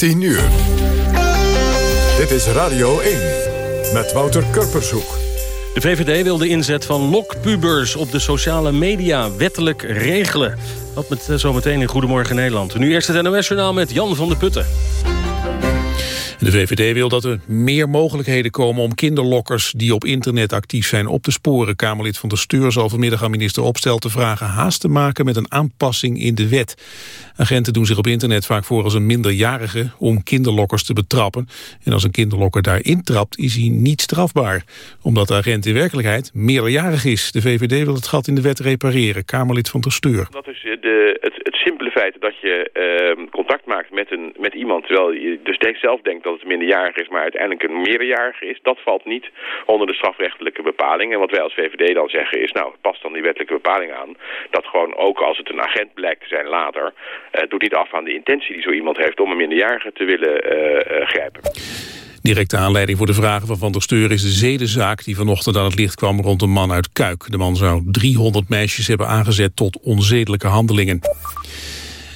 10 uur. Dit is Radio 1 met Wouter Kurpershoek. De VVD wil de inzet van lokpubers op de sociale media wettelijk regelen. Dat met eh, zometeen in Goedemorgen Nederland. Nu eerst het NOS-journaal met Jan van der Putten. De VVD wil dat er meer mogelijkheden komen om kinderlokkers die op internet actief zijn op te sporen. Kamerlid van de Steur zal vanmiddag aan minister Opstel te vragen haast te maken met een aanpassing in de wet. Agenten doen zich op internet vaak voor als een minderjarige om kinderlokkers te betrappen. En als een kinderlokker daar intrapt is hij niet strafbaar. Omdat de agent in werkelijkheid meerderjarig is. De VVD wil het gat in de wet repareren. Kamerlid van de Steur. Dat is de, het, het simpele feit dat je uh, contact maakt met, een, met iemand... terwijl je dus zelf denkt dat het minderjarig is... maar uiteindelijk een meerderjarige is... dat valt niet onder de strafrechtelijke bepaling. En wat wij als VVD dan zeggen is... nou, pas dan die wettelijke bepaling aan... dat gewoon ook als het een agent blijkt te zijn later... Uh, doet niet af aan de intentie die zo iemand heeft... om een minderjarige te willen uh, grijpen. Directe aanleiding voor de vragen van Van der Steur is de zedenzaak die vanochtend aan het licht kwam rond een man uit Kuik. De man zou 300 meisjes hebben aangezet tot onzedelijke handelingen.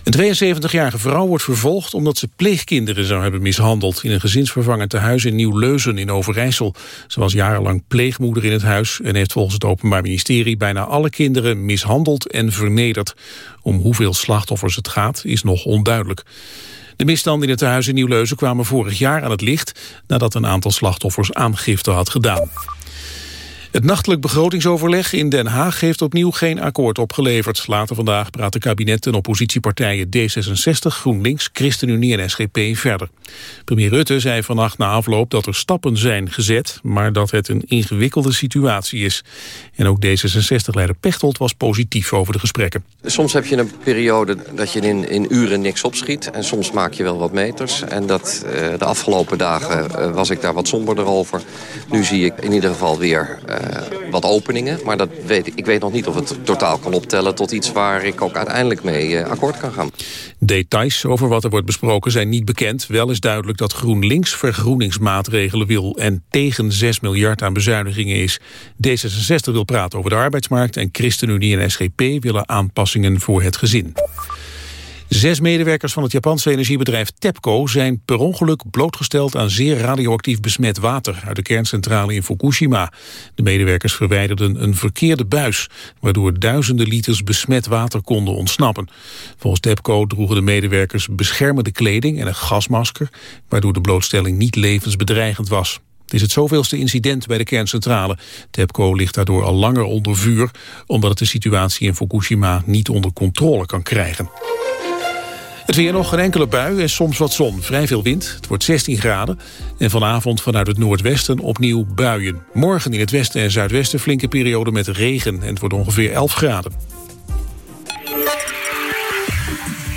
Een 72-jarige vrouw wordt vervolgd omdat ze pleegkinderen zou hebben mishandeld in een gezinsvervangend tehuis in Nieuw-Leuzen in Overijssel. Ze was jarenlang pleegmoeder in het huis en heeft volgens het Openbaar Ministerie bijna alle kinderen mishandeld en vernederd. Om hoeveel slachtoffers het gaat is nog onduidelijk. De misstanden in het tehuis in Nieuw-Leuzen kwamen vorig jaar aan het licht nadat een aantal slachtoffers aangifte had gedaan. Het nachtelijk begrotingsoverleg in Den Haag heeft opnieuw geen akkoord opgeleverd. Later vandaag praten kabinet en oppositiepartijen D66, GroenLinks, ChristenUnie en SGP verder. Premier Rutte zei vannacht na afloop dat er stappen zijn gezet, maar dat het een ingewikkelde situatie is. En ook D66-leider Pechtold was positief over de gesprekken. Soms heb je een periode dat je in, in uren niks opschiet en soms maak je wel wat meters. En dat, uh, de afgelopen dagen uh, was ik daar wat somberder over. Nu zie ik in ieder geval weer... Uh, wat openingen. Maar dat weet, ik weet nog niet of het totaal kan optellen tot iets waar ik ook uiteindelijk mee uh, akkoord kan gaan. Details over wat er wordt besproken zijn niet bekend. Wel is duidelijk dat GroenLinks vergroeningsmaatregelen wil en tegen 6 miljard aan bezuinigingen is. D66 wil praten over de arbeidsmarkt en ChristenUnie en SGP willen aanpassingen voor het gezin. Zes medewerkers van het Japanse energiebedrijf TEPCO zijn per ongeluk blootgesteld aan zeer radioactief besmet water uit de kerncentrale in Fukushima. De medewerkers verwijderden een verkeerde buis, waardoor duizenden liters besmet water konden ontsnappen. Volgens TEPCO droegen de medewerkers beschermende kleding en een gasmasker, waardoor de blootstelling niet levensbedreigend was. Het is het zoveelste incident bij de kerncentrale. TEPCO ligt daardoor al langer onder vuur... omdat het de situatie in Fukushima niet onder controle kan krijgen. Het weer nog een enkele bui en soms wat zon. Vrij veel wind. Het wordt 16 graden. En vanavond vanuit het noordwesten opnieuw buien. Morgen in het westen en zuidwesten flinke periode met regen. En het wordt ongeveer 11 graden.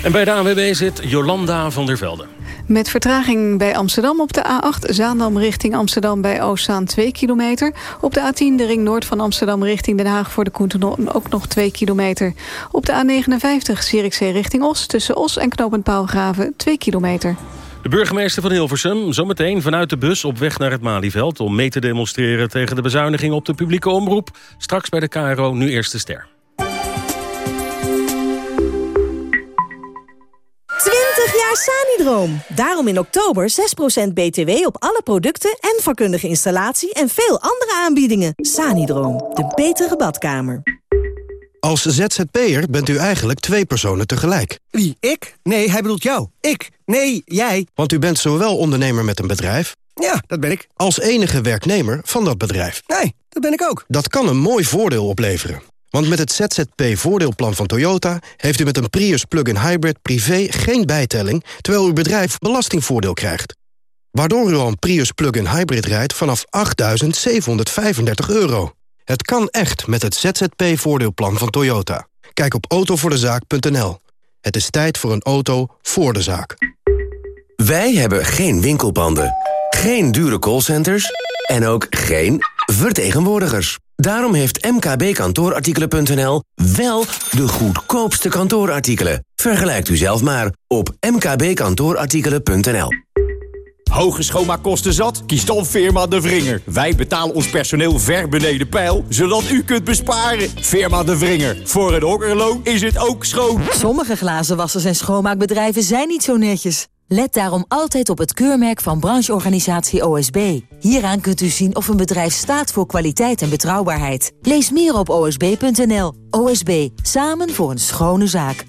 En bij de ANWB zit Jolanda van der Velde. Met vertraging bij Amsterdam op de A8, Zaandam richting Amsterdam bij Oostzaan 2 kilometer. Op de A10 de ring noord van Amsterdam richting Den Haag voor de Koentenon ook nog 2 kilometer. Op de A59 Zierikzee richting Os tussen Os en Knopend Paalgraven 2 kilometer. De burgemeester van Hilversum zometeen vanuit de bus op weg naar het Malieveld... om mee te demonstreren tegen de bezuiniging op de publieke omroep. Straks bij de KRO nu eerste ster. Sanidroom. Daarom in oktober 6% BTW op alle producten en vakkundige installatie en veel andere aanbiedingen. Sanidroom, de betere badkamer. Als ZZP'er bent u eigenlijk twee personen tegelijk. Wie, ik? Nee, hij bedoelt jou. Ik? Nee, jij. Want u bent zowel ondernemer met een bedrijf... Ja, dat ben ik. ...als enige werknemer van dat bedrijf. Nee, dat ben ik ook. Dat kan een mooi voordeel opleveren. Want met het ZZP-voordeelplan van Toyota... heeft u met een Prius plug-in hybrid privé geen bijtelling... terwijl uw bedrijf belastingvoordeel krijgt. Waardoor u al een Prius plug-in hybrid rijdt vanaf 8.735 euro. Het kan echt met het ZZP-voordeelplan van Toyota. Kijk op autovoordezaak.nl. Het is tijd voor een auto voor de zaak. Wij hebben geen winkelpanden, geen dure callcenters... en ook geen vertegenwoordigers. Daarom heeft mkbkantoorartikelen.nl wel de goedkoopste kantoorartikelen. Vergelijkt u zelf maar op mkbkantoorartikelen.nl. Hoge schoonmaakkosten zat? Kies dan Firma De Vringer. Wij betalen ons personeel ver beneden pijl, zodat u kunt besparen. Firma De Vringer. Voor een okkerloon is het ook schoon. Sommige glazenwassers en schoonmaakbedrijven zijn niet zo netjes. Let daarom altijd op het keurmerk van brancheorganisatie OSB. Hieraan kunt u zien of een bedrijf staat voor kwaliteit en betrouwbaarheid. Lees meer op osb.nl. OSB, samen voor een schone zaak.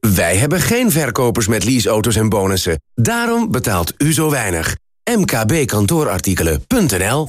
Wij hebben geen verkopers met leaseauto's en bonussen. Daarom betaalt u zo weinig. mkbkantoorartikelen.nl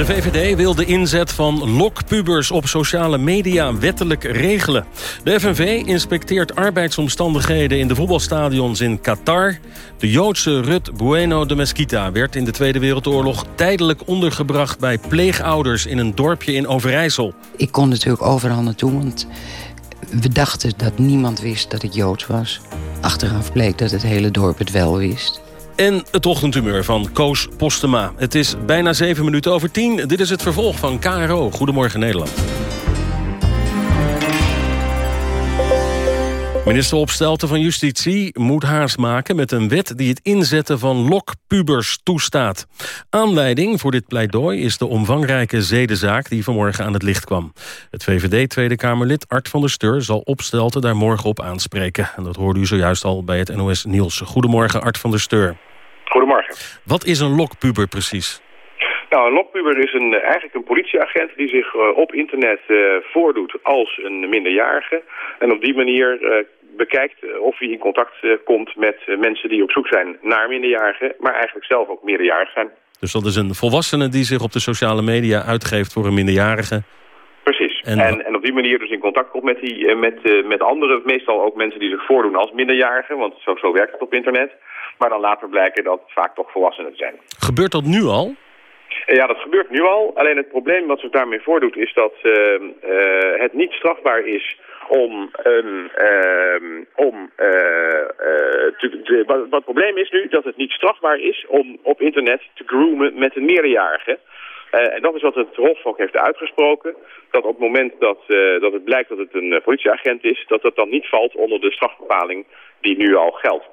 De VVD wil de inzet van lokpubers op sociale media wettelijk regelen. De FNV inspecteert arbeidsomstandigheden in de voetbalstadions in Qatar. De Joodse Rut Bueno de Mesquita werd in de Tweede Wereldoorlog... tijdelijk ondergebracht bij pleegouders in een dorpje in Overijssel. Ik kon natuurlijk overal naartoe, want we dachten dat niemand wist dat ik Joods was. Achteraf bleek dat het hele dorp het wel wist. En het ochtendhumeur van Koos Postema. Het is bijna 7 minuten over 10. Dit is het vervolg van KRO. Goedemorgen Nederland. Minister Opstelten van Justitie moet haast maken met een wet die het inzetten van lokpubers toestaat. Aanleiding voor dit pleidooi is de omvangrijke zedenzaak die vanmorgen aan het licht kwam. Het VVD Tweede Kamerlid Art van der Steur zal Opstelten daar morgen op aanspreken. En dat hoorde u zojuist al bij het NOS Niels. Goedemorgen Art van der Steur. Goedemorgen. Wat is een lokpuber precies? Nou, een lokpuber is een, eigenlijk een politieagent die zich uh, op internet uh, voordoet als een minderjarige. En op die manier uh, bekijkt of hij in contact komt met mensen die op zoek zijn naar minderjarigen, maar eigenlijk zelf ook minderjarig zijn. Dus dat is een volwassene die zich op de sociale media uitgeeft voor een minderjarige? Precies. En, en, en, op die manier dus in contact komt met, die, met, met anderen, meestal ook mensen die zich voordoen als minderjarigen, want zo, zo werkt het op internet. Maar dan later blijken dat het vaak toch volwassenen zijn. Gebeurt dat nu al? Ja, dat gebeurt nu al. Alleen het probleem wat zich daarmee voordoet is dat uh, uh, het niet strafbaar is om een... Om, te, te, wat, wat, het probleem is nu dat het niet strafbaar is om op internet te groomen met een meerderjarige. en dat is wat het Hof ook heeft uitgesproken. Dat op het moment dat, dat het blijkt dat het een politieagent is... dat dat dan niet valt onder de strafbepaling die nu al geldt.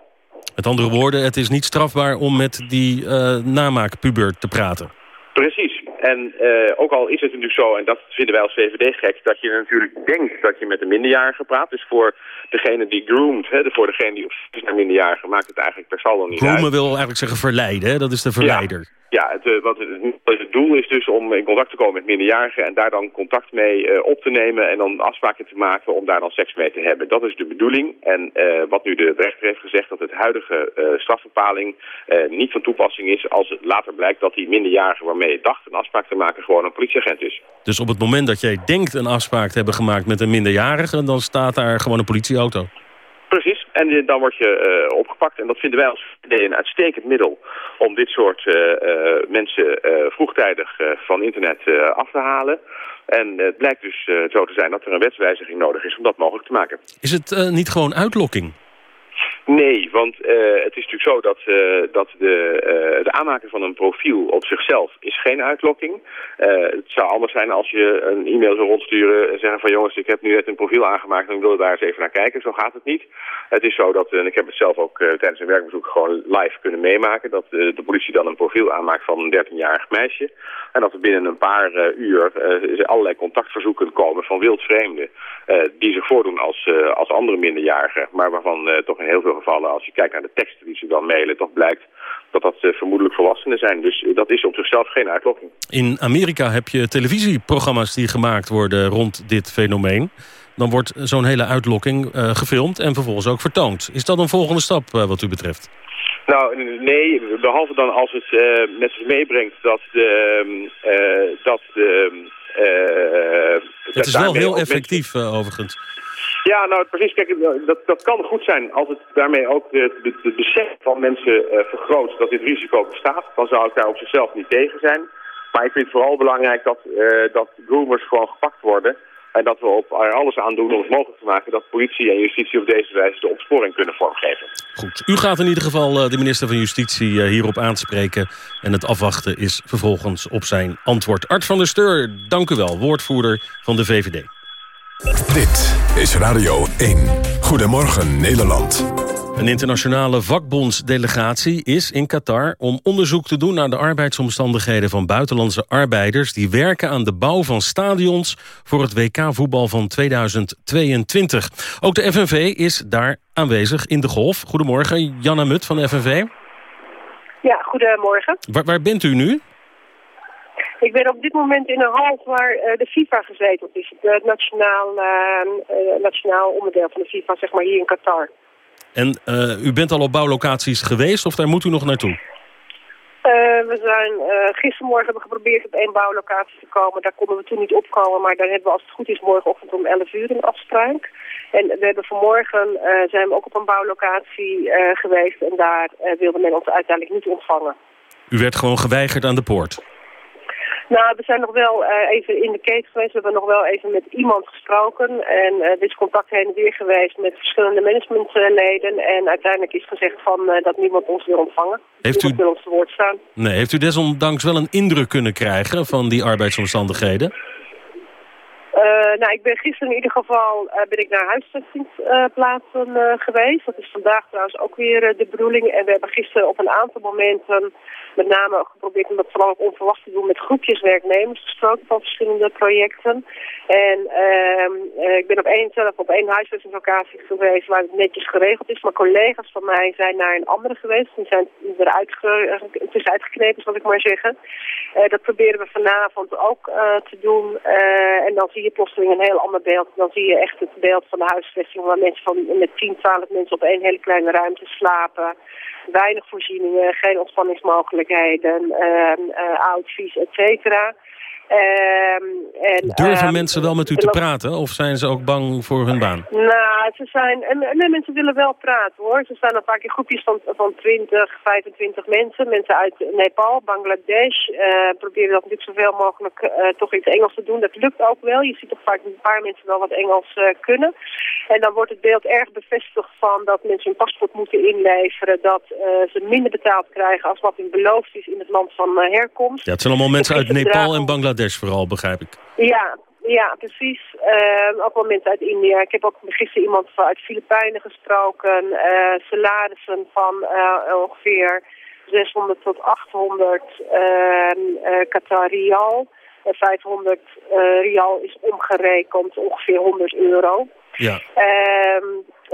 Met andere woorden, het is niet strafbaar om met die uh, namaakpuber te praten. Precies. En uh, ook al is het natuurlijk zo, en dat vinden wij als VVD gek... dat je natuurlijk denkt dat je met een minderjarige praat. Dus voor degene die groomt, hè, voor degene die op zoek is naar minderjarige... maakt het eigenlijk per saldo niet Groomen uit. wil eigenlijk zeggen verleiden, hè? dat is de verleider. Ja. Ja, het, uh, wat het, het, doel is dus om in contact te komen met minderjarigen en daar dan contact mee uh, op te nemen en dan afspraken te maken om daar dan seks mee te hebben. Dat is de bedoeling. En uh, wat nu de rechter heeft gezegd, dat het huidige strafbepaling niet van toepassing is als het later blijkt dat die minderjarige waarmee je dacht een afspraak te maken gewoon een politieagent is. Dus op het moment dat jij denkt een afspraak te hebben gemaakt met een minderjarige, dan staat daar gewoon een politieauto? Precies. En dan word je uh, opgepakt. En dat vinden wij als VVD een uitstekend middel om dit soort uh, uh, mensen vroegtijdig van internet af te halen. En het blijkt dus zo te zijn dat er een wetswijziging nodig is om dat mogelijk te maken. Is het niet gewoon uitlokking? Nee, want uh, het is natuurlijk zo dat, uh, dat de, uh, de aanmaken van een profiel op zichzelf is geen uitlokking. het zou anders zijn als je een e-mail zou rondsturen en zeggen van jongens, ik heb nu net een profiel aangemaakt en ik wil daar eens even naar kijken. Zo gaat het niet. Het is zo dat, en ik heb het zelf ook tijdens een werkbezoek gewoon live kunnen meemaken, dat de politie dan een profiel aanmaakt van een 13-jarig meisje. En dat er binnen een paar uur allerlei contactverzoeken komen van wildvreemden die zich voordoen als, als andere minderjarigen, maar waarvan toch in heel veel gevallen, als je kijkt naar de teksten die ze dan mailen, toch blijkt dat dat uh, vermoedelijk volwassenen zijn. Dus uh, dat is op zichzelf geen uitlokking. In Amerika heb je televisieprogramma's die gemaakt worden rond dit fenomeen. dan wordt zo'n hele uitlokking gefilmd en vervolgens ook vertoond. Is dat een volgende stap wat u betreft? Nou, nee, behalve dan als het met zich meebrengt dat de... dat het is wel heel effectief overigens. Ja, nou precies. Kijk, dat, dat kan goed zijn als het daarmee ook het besef van mensen vergroot dat dit risico bestaat. Dan zou ik daar op zichzelf niet tegen zijn. Maar ik vind het vooral belangrijk dat, uh, dat groomers gewoon gepakt worden. En dat we op er alles aan doen om het mogelijk te maken dat politie en justitie op deze wijze de opsporing kunnen vormgeven. Goed. U gaat in ieder geval de minister van Justitie hierop aanspreken. En het afwachten is vervolgens op zijn antwoord. Art van der Steur, dank u wel, woordvoerder van de VVD. Dit is Radio 1. Goedemorgen Nederland. Een internationale vakbondsdelegatie is in Qatar om onderzoek te doen naar de arbeidsomstandigheden van buitenlandse arbeiders die werken aan de bouw van stadions voor het WK-voetbal van 2022. Ook de FNV is daar aanwezig in de golf. Goedemorgen, Janna Mut van de FNV. Ja, goedemorgen. Waar, waar bent u nu? Ik ben op dit moment in een hal waar uh, de FIFA gezeteld is. Het nationaal, uh, nationaal onderdeel van de FIFA, zeg maar, hier in Qatar. En uh, u bent al op bouwlocaties geweest of daar moet u nog naartoe? we zijn gistermorgen hebben geprobeerd op één bouwlocatie te komen. Daar konden we toen niet opkomen, maar daar hebben we als het goed is morgenochtend om 11 uur een afspraak. En we hebben vanmorgen zijn we ook op een bouwlocatie geweest en daar wilde men ons uiteindelijk niet ontvangen. U werd gewoon geweigerd aan de poort? Nou, we zijn nog wel uh, even in de keten geweest. We hebben nog wel even met iemand gesproken. En uh, dit is contact heen en weer geweest met verschillende managementleden. En uiteindelijk is gezegd van, uh, dat niemand ons wil ontvangen. Heeft niemand u... wil ons te woord staan. Nee, heeft u desondanks wel een indruk kunnen krijgen van die arbeidsomstandigheden? Nou, ik ben gisteren in ieder geval ben ik naar huisvestingsplaatsen geweest. Dat is vandaag trouwens ook weer de bedoeling. En we hebben gisteren op een aantal momenten met name geprobeerd om dat vooral ook onverwacht te doen met groepjes werknemers gesproken van verschillende projecten. En uh, ik ben op één zelf op één huisvestingslocatie geweest waar het netjes geregeld is. Maar collega's van mij zijn naar een andere geweest. Die zijn eruit tussenuit zal ik maar zeggen. Dat proberen we vanavond ook te doen. en dan zie je plotseling een heel ander beeld. Dan zie je echt het beeld van de huisvesting waar mensen van met 10, 12 mensen op één hele kleine ruimte slapen weinig voorzieningen, geen ontspanningsmogelijkheden, uh, oud, et cetera. Ehm, en, Durven ehm, mensen wel met u te praten of zijn ze ook bang voor hun baan? Nou, ze zijn, nee, mensen willen wel praten hoor. Ze staan dan vaak in groepjes van, van 20, 25 mensen. Mensen uit Nepal, Bangladesh. Uh, proberen dat natuurlijk zoveel mogelijk uh, toch iets Engels te doen. Dat lukt ook wel. Je ziet toch vaak een paar mensen wel wat Engels uh, kunnen. En dan wordt het beeld erg bevestigd van dat mensen hun paspoort moeten inleveren. Dat ze minder betaald krijgen als wat hun beloofd is in het land van herkomst. Ja, het zijn allemaal mensen uit Nepal en Bangladesh vooral, begrijp ik. Ja, ja, precies. Uh, ook wel mensen uit India. Ik heb ook gisteren iemand uit Filipijnen gesproken. Uh, salarissen van uh, ongeveer 600 tot 800 Qatar rial. 500 rial is omgerekend ongeveer 100 euro. Ja.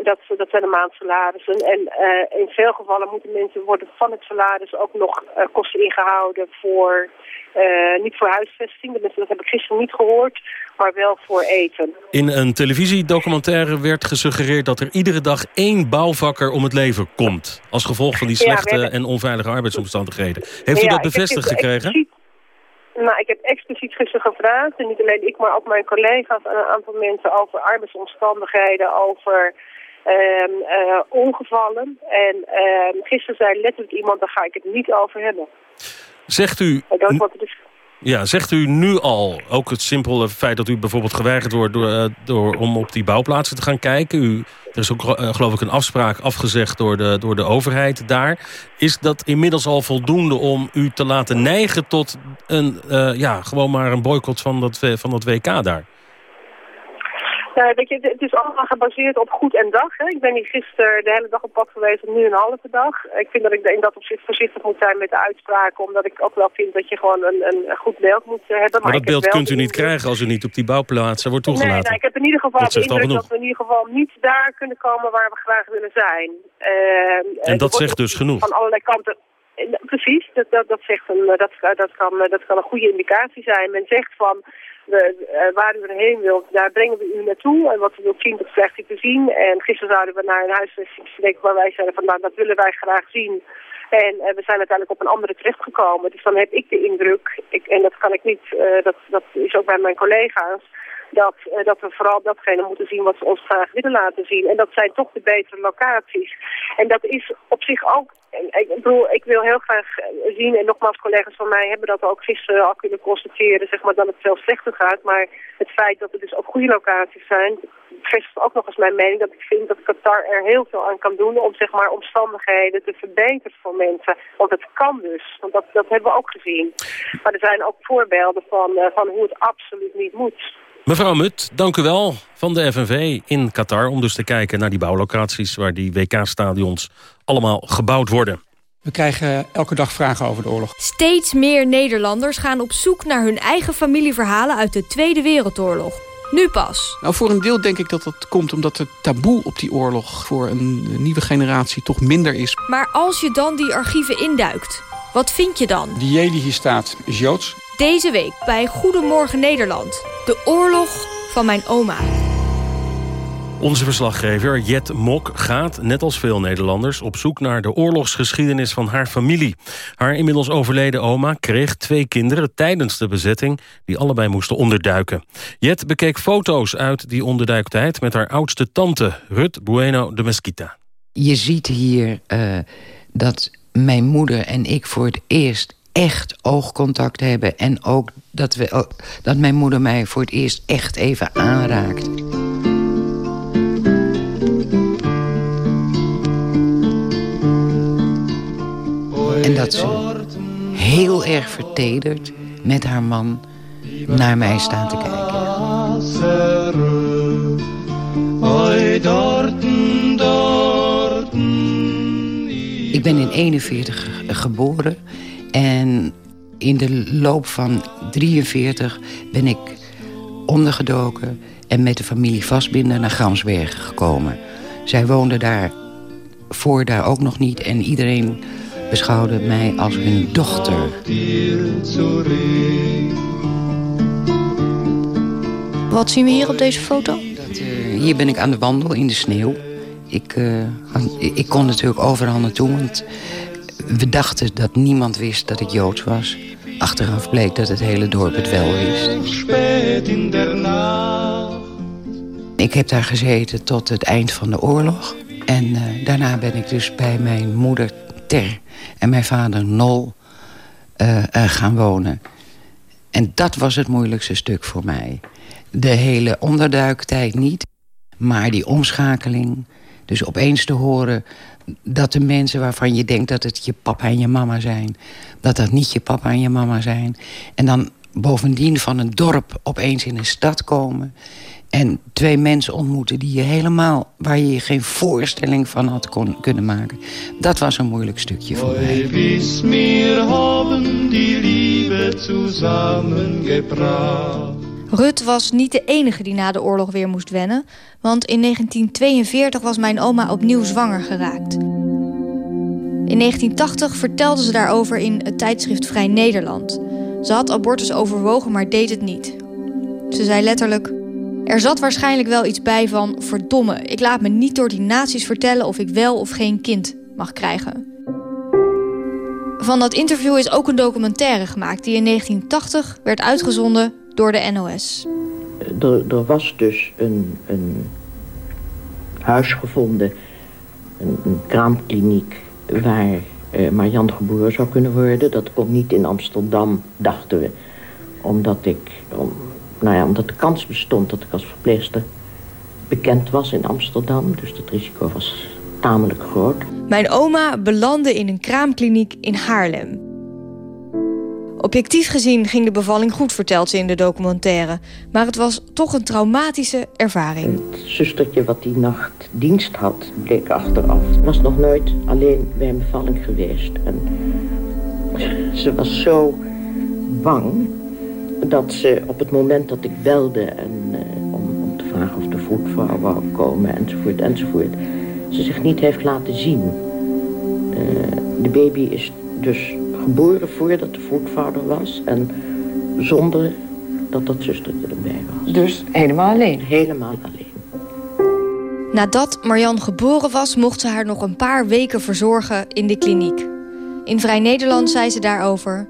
Dat, dat zijn de maandsalarissen. En uh, in veel gevallen moeten mensen worden van het salaris ook nog uh, kosten ingehouden voor, uh, niet voor huisvesting. Dat heb ik gisteren niet gehoord, maar wel voor eten. In een televisiedocumentaire werd gesuggereerd dat er iedere dag één bouwvakker om het leven komt. Als gevolg van die slechte en onveilige arbeidsomstandigheden. Heeft u dat bevestigd gekregen? Nou, ik heb expliciet gisteren gevraagd, en niet alleen ik, maar ook mijn collega's en een aantal mensen over arbeidsomstandigheden, over ongevallen. En uh, gisteren zei letterlijk iemand, daar ga ik het niet over hebben. Zegt u... Ja, zegt u nu al, ook het simpele feit dat u bijvoorbeeld geweigerd wordt... Door, uh, door, om op die bouwplaatsen te gaan kijken. U, er is ook uh, geloof ik een afspraak afgezegd door de, door de overheid daar. Is dat inmiddels al voldoende om u te laten neigen tot een, uh, ja, gewoon maar een boycott van dat, van dat WK daar? Nou, weet je, het is allemaal gebaseerd op goed en dag. Hè. Ik ben hier gisteren de hele dag op pad geweest en nu een halve dag. Ik vind dat ik in dat opzicht voorzichtig moet zijn met de uitspraken. Omdat ik ook wel vind dat je gewoon een, een goed beeld moet hebben. Maar, maar dat beeld kunt u niet krijgen als u niet op die bouwplaatsen wordt toegelaten. Nee, nou, ik heb in ieder geval de indruk dat we in ieder geval niet daar kunnen komen waar we graag willen zijn. Uh, en dat zegt dus genoeg? Van allerlei kanten precies, dat, dat, dat, zegt een, dat, dat, kan, dat kan een goede indicatie zijn. Men zegt van, we, waar u heen wilt, daar brengen we u naartoe. En wat u wilt zien, dat krijgt u te zien. En gisteren zouden we naar een huisvestingsplek waar wij zeiden van, nou, dat willen wij graag zien. En we zijn uiteindelijk op een andere terechtgekomen. Dus dan heb ik de indruk, ik, en dat kan ik niet, dat, dat is ook bij mijn collega's, dat, uh, dat we vooral datgene moeten zien wat ze ons graag willen laten zien. En dat zijn toch de betere locaties. En dat is op zich ook, ik bedoel, ik wil heel graag zien, en nogmaals collega's van mij hebben dat ook gisteren al kunnen constateren, zeg maar, dat het veel slechter gaat. Maar het feit dat er dus ook goede locaties zijn, bevestigt ook nog eens mijn mening dat ik vind dat Qatar er heel veel aan kan doen om zeg maar omstandigheden te verbeteren voor mensen. Want het kan dus, want dat, dat hebben we ook gezien. Maar er zijn ook voorbeelden van, uh, van hoe het absoluut niet moet. Mevrouw Mut, dank u wel van de FNV in Qatar... om dus te kijken naar die bouwlocaties... waar die WK-stadions allemaal gebouwd worden. We krijgen elke dag vragen over de oorlog. Steeds meer Nederlanders gaan op zoek naar hun eigen familieverhalen... uit de Tweede Wereldoorlog. Nu pas. Nou, voor een deel denk ik dat dat komt omdat het taboe op die oorlog... voor een nieuwe generatie toch minder is. Maar als je dan die archieven induikt, wat vind je dan? Die J die hier staat is Joods. Deze week bij Goedemorgen Nederland. De oorlog van mijn oma. Onze verslaggever Jet Mok gaat, net als veel Nederlanders... op zoek naar de oorlogsgeschiedenis van haar familie. Haar inmiddels overleden oma kreeg twee kinderen tijdens de bezetting... die allebei moesten onderduiken. Jet bekeek foto's uit die onderduiktijd... met haar oudste tante, Rut Bueno de Mesquita. Je ziet hier uh, dat mijn moeder en ik voor het eerst echt oogcontact hebben. En ook dat, we, dat mijn moeder mij voor het eerst echt even aanraakt. En dat ze heel erg vertederd met haar man naar mij staat te kijken. Ik ben in 41 geboren en in de loop van 43 ben ik ondergedoken... en met de familie Vastbinder naar Gramsbergen gekomen. Zij woonden daar voor daar ook nog niet... en iedereen beschouwde mij als hun dochter. Wat zien we hier op deze foto? Dat, uh, hier ben ik aan de wandel in de sneeuw. Ik, uh, ik kon natuurlijk overal naartoe, want we dachten dat niemand wist dat ik Joods was. Achteraf bleek dat het hele dorp het wel wist. Ik heb daar gezeten tot het eind van de oorlog. En uh, daarna ben ik dus bij mijn moeder Ter en mijn vader Nol uh, uh, gaan wonen. En dat was het moeilijkste stuk voor mij. De hele onderduiktijd niet, maar die omschakeling... Dus opeens te horen dat de mensen waarvan je denkt dat het je papa en je mama zijn... dat dat niet je papa en je mama zijn. En dan bovendien van een dorp opeens in een stad komen... en twee mensen ontmoeten die je helemaal... waar je je geen voorstelling van had kon, kunnen maken. Dat was een moeilijk stukje voor mij. Rut was niet de enige die na de oorlog weer moest wennen... want in 1942 was mijn oma opnieuw zwanger geraakt. In 1980 vertelde ze daarover in het tijdschrift Vrij Nederland. Ze had abortus overwogen, maar deed het niet. Ze zei letterlijk... Er zat waarschijnlijk wel iets bij van... verdomme, ik laat me niet door die nazi's vertellen... of ik wel of geen kind mag krijgen. Van dat interview is ook een documentaire gemaakt... die in 1980 werd uitgezonden door de NOS. Er, er was dus een, een huis gevonden, een, een kraamkliniek... waar uh, Marianne geboren zou kunnen worden. Dat kon niet in Amsterdam, dachten we. Omdat ik, om, nou ja, omdat de kans bestond dat ik als verpleegster bekend was in Amsterdam. Dus dat risico was tamelijk groot. Mijn oma belandde in een kraamkliniek in Haarlem. Objectief gezien ging de bevalling goed, vertelt ze in de documentaire. Maar het was toch een traumatische ervaring. Het zustertje wat die nacht dienst had, bleek achteraf. was nog nooit alleen bij een bevalling geweest. En ze was zo bang dat ze op het moment dat ik belde... En, uh, om, om te vragen of de voetvrouw wou komen enzovoort enzovoort... ze zich niet heeft laten zien. Uh, de baby is dus geboren voordat de voetvader was en zonder dat dat zustertje erbij was. Dus helemaal alleen? Helemaal alleen. Nadat Marjan geboren was, mocht ze haar nog een paar weken verzorgen in de kliniek. In Vrij Nederland zei ze daarover...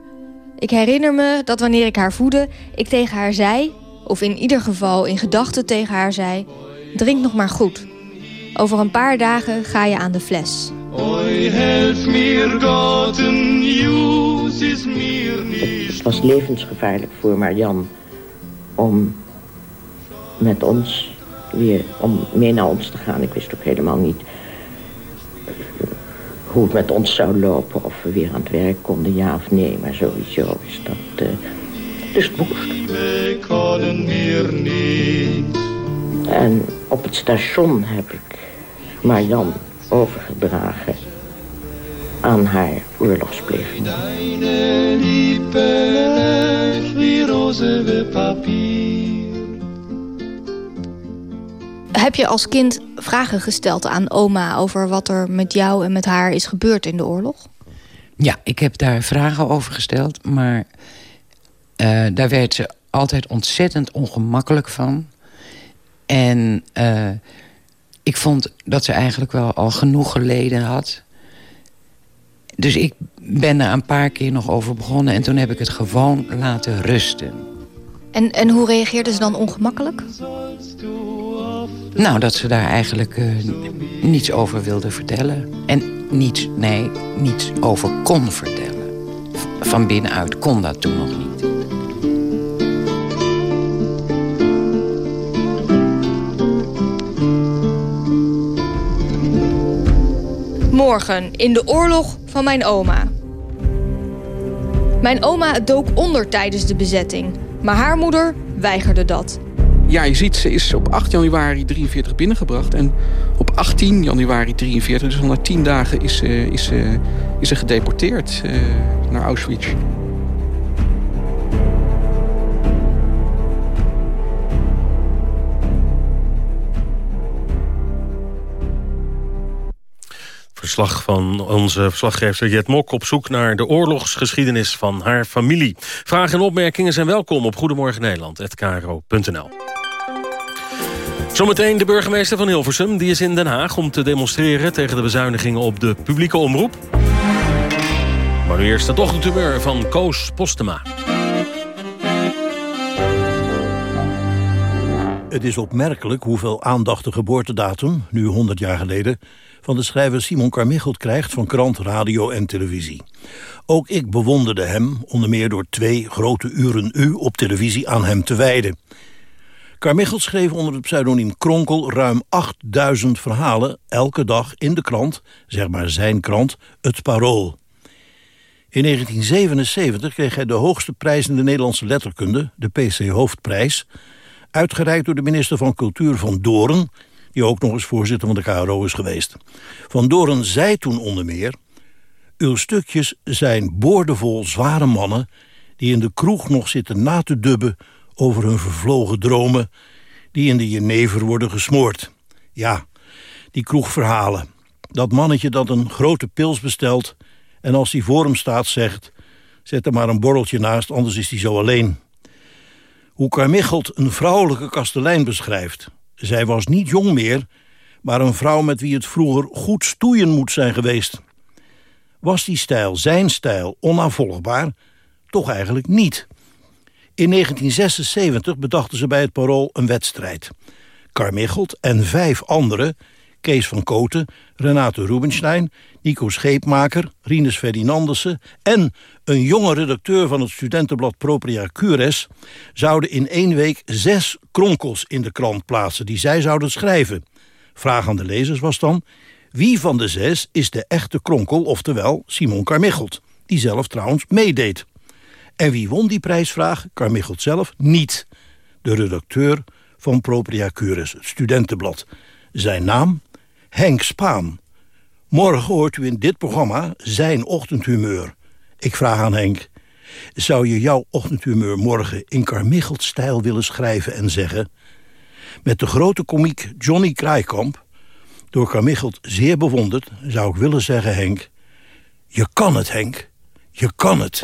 Ik herinner me dat wanneer ik haar voedde, ik tegen haar zei... of in ieder geval in gedachten tegen haar zei... drink nog maar goed. Over een paar dagen ga je aan de fles. Het was levensgevaarlijk voor Marjan om met ons weer om mee naar ons te gaan. Ik wist ook helemaal niet hoe het met ons zou lopen. Of we weer aan het werk konden, ja of nee. Maar sowieso is dat... Uh, dus het moest. We konden meer niet. En op het station heb ik Marjan overgedragen aan haar oorlogspleging. Heb je als kind vragen gesteld aan oma... over wat er met jou en met haar is gebeurd in de oorlog? Ja, ik heb daar vragen over gesteld. Maar uh, daar werd ze altijd ontzettend ongemakkelijk van. En uh, ik vond dat ze eigenlijk wel al genoeg geleden had. Dus ik ben er een paar keer nog over begonnen... en toen heb ik het gewoon laten rusten. En, en hoe reageerde ze dan ongemakkelijk? Nou, dat ze daar eigenlijk uh, niets over wilde vertellen. En niets, nee, niets over kon vertellen. Van binnenuit kon dat toen nog niet. Morgen in de oorlog van mijn oma. Mijn oma dook onder tijdens de bezetting. Maar haar moeder weigerde dat. Ja, je ziet, ze is op 8 januari 43 binnengebracht. En op 18 januari 43, dus al na 10 dagen, is, uh, is, uh, is ze gedeporteerd uh, naar Auschwitz. Verslag van onze verslaggever Jet Mok op zoek naar de oorlogsgeschiedenis van haar familie. Vragen en opmerkingen zijn welkom op Goedemorgen Nederland@kro.nl. Zometeen de burgemeester van Hilversum. Die is in Den Haag om te demonstreren tegen de bezuinigingen op de publieke omroep. Maar nu eerst de ochtendhumeur van Koos Postema. Het is opmerkelijk hoeveel aandacht de geboortedatum, nu 100 jaar geleden... van de schrijver Simon Carmichelt krijgt van krant, radio en televisie. Ook ik bewonderde hem, onder meer door twee grote uren u op televisie aan hem te wijden. Carmichelt schreef onder het pseudoniem Kronkel ruim 8000 verhalen... elke dag in de krant, zeg maar zijn krant, Het Parool. In 1977 kreeg hij de hoogste prijs in de Nederlandse letterkunde... de PC Hoofdprijs, uitgereikt door de minister van Cultuur Van Doren... die ook nog eens voorzitter van de KRO is geweest. Van Doren zei toen onder meer... Uw stukjes zijn boordevol zware mannen... die in de kroeg nog zitten na te dubben over hun vervlogen dromen... die in de jenever worden gesmoord. Ja, die kroegverhalen. Dat mannetje dat een grote pils bestelt... en als hij voor hem staat zegt... zet er maar een borreltje naast, anders is hij zo alleen. Hoe Carmichelt een vrouwelijke kastelein beschrijft. Zij was niet jong meer, maar een vrouw met wie het vroeger goed stoeien moet zijn geweest. Was die stijl, zijn stijl, onafvolgbaar? Toch eigenlijk niet. In 1976 bedachten ze bij het Parool een wedstrijd. Carmichelt en vijf anderen, Kees van Koten, Renate Rubenstein... Nico Scheepmaker, Rinus Ferdinandussen... en een jonge redacteur van het studentenblad Propria Cures... zouden in één week zes kronkels in de krant plaatsen... die zij zouden schrijven. Vraag aan de lezers was dan... wie van de zes is de echte kronkel, oftewel Simon Carmichelt... die zelf trouwens meedeed. En wie won die prijsvraag? Carmichelt zelf niet. De redacteur van Propria Cures, het studentenblad. Zijn naam? Henk Spaan. Morgen hoort u in dit programma zijn ochtendhumeur. Ik vraag aan Henk... zou je jouw ochtendhumeur morgen in Carmichelt-stijl willen schrijven en zeggen... met de grote komiek Johnny Kraaikamp... door Carmichelt zeer bewonderd, zou ik willen zeggen, Henk... je kan het, Henk... Je kan het.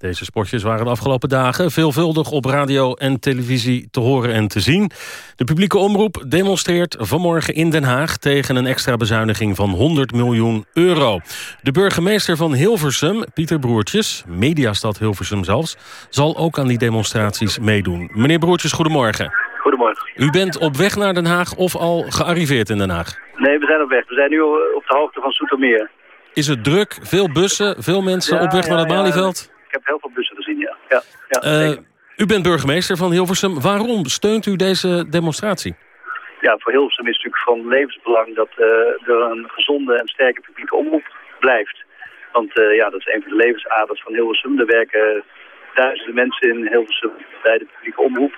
Deze sportjes waren de afgelopen dagen veelvuldig op radio en televisie te horen en te zien. De publieke omroep demonstreert vanmorgen in Den Haag tegen een extra bezuiniging van 100 miljoen euro. De burgemeester van Hilversum, Pieter Broertjes, mediastad Hilversum zelfs, zal ook aan die demonstraties meedoen. Meneer Broertjes, goedemorgen. Goedemorgen. U bent op weg naar Den Haag of al gearriveerd in Den Haag? Nee, we zijn op weg. We zijn nu op de hoogte van Soetermeer. Is het druk? Veel bussen? Veel mensen Ja, op weg naar het ja. Ik heb heel veel bussen gezien, ja. ja, ja Eh, u bent burgemeester van Hilversum. Waarom steunt u deze demonstratie? ja, voor Hilversum is het natuurlijk van levensbelang dat eh, er een gezonde en sterke publieke omroep blijft. Want eh, ja, dat is een van de levensaders van Hilversum. Er werken duizenden mensen in Hilversum bij de publieke omroep.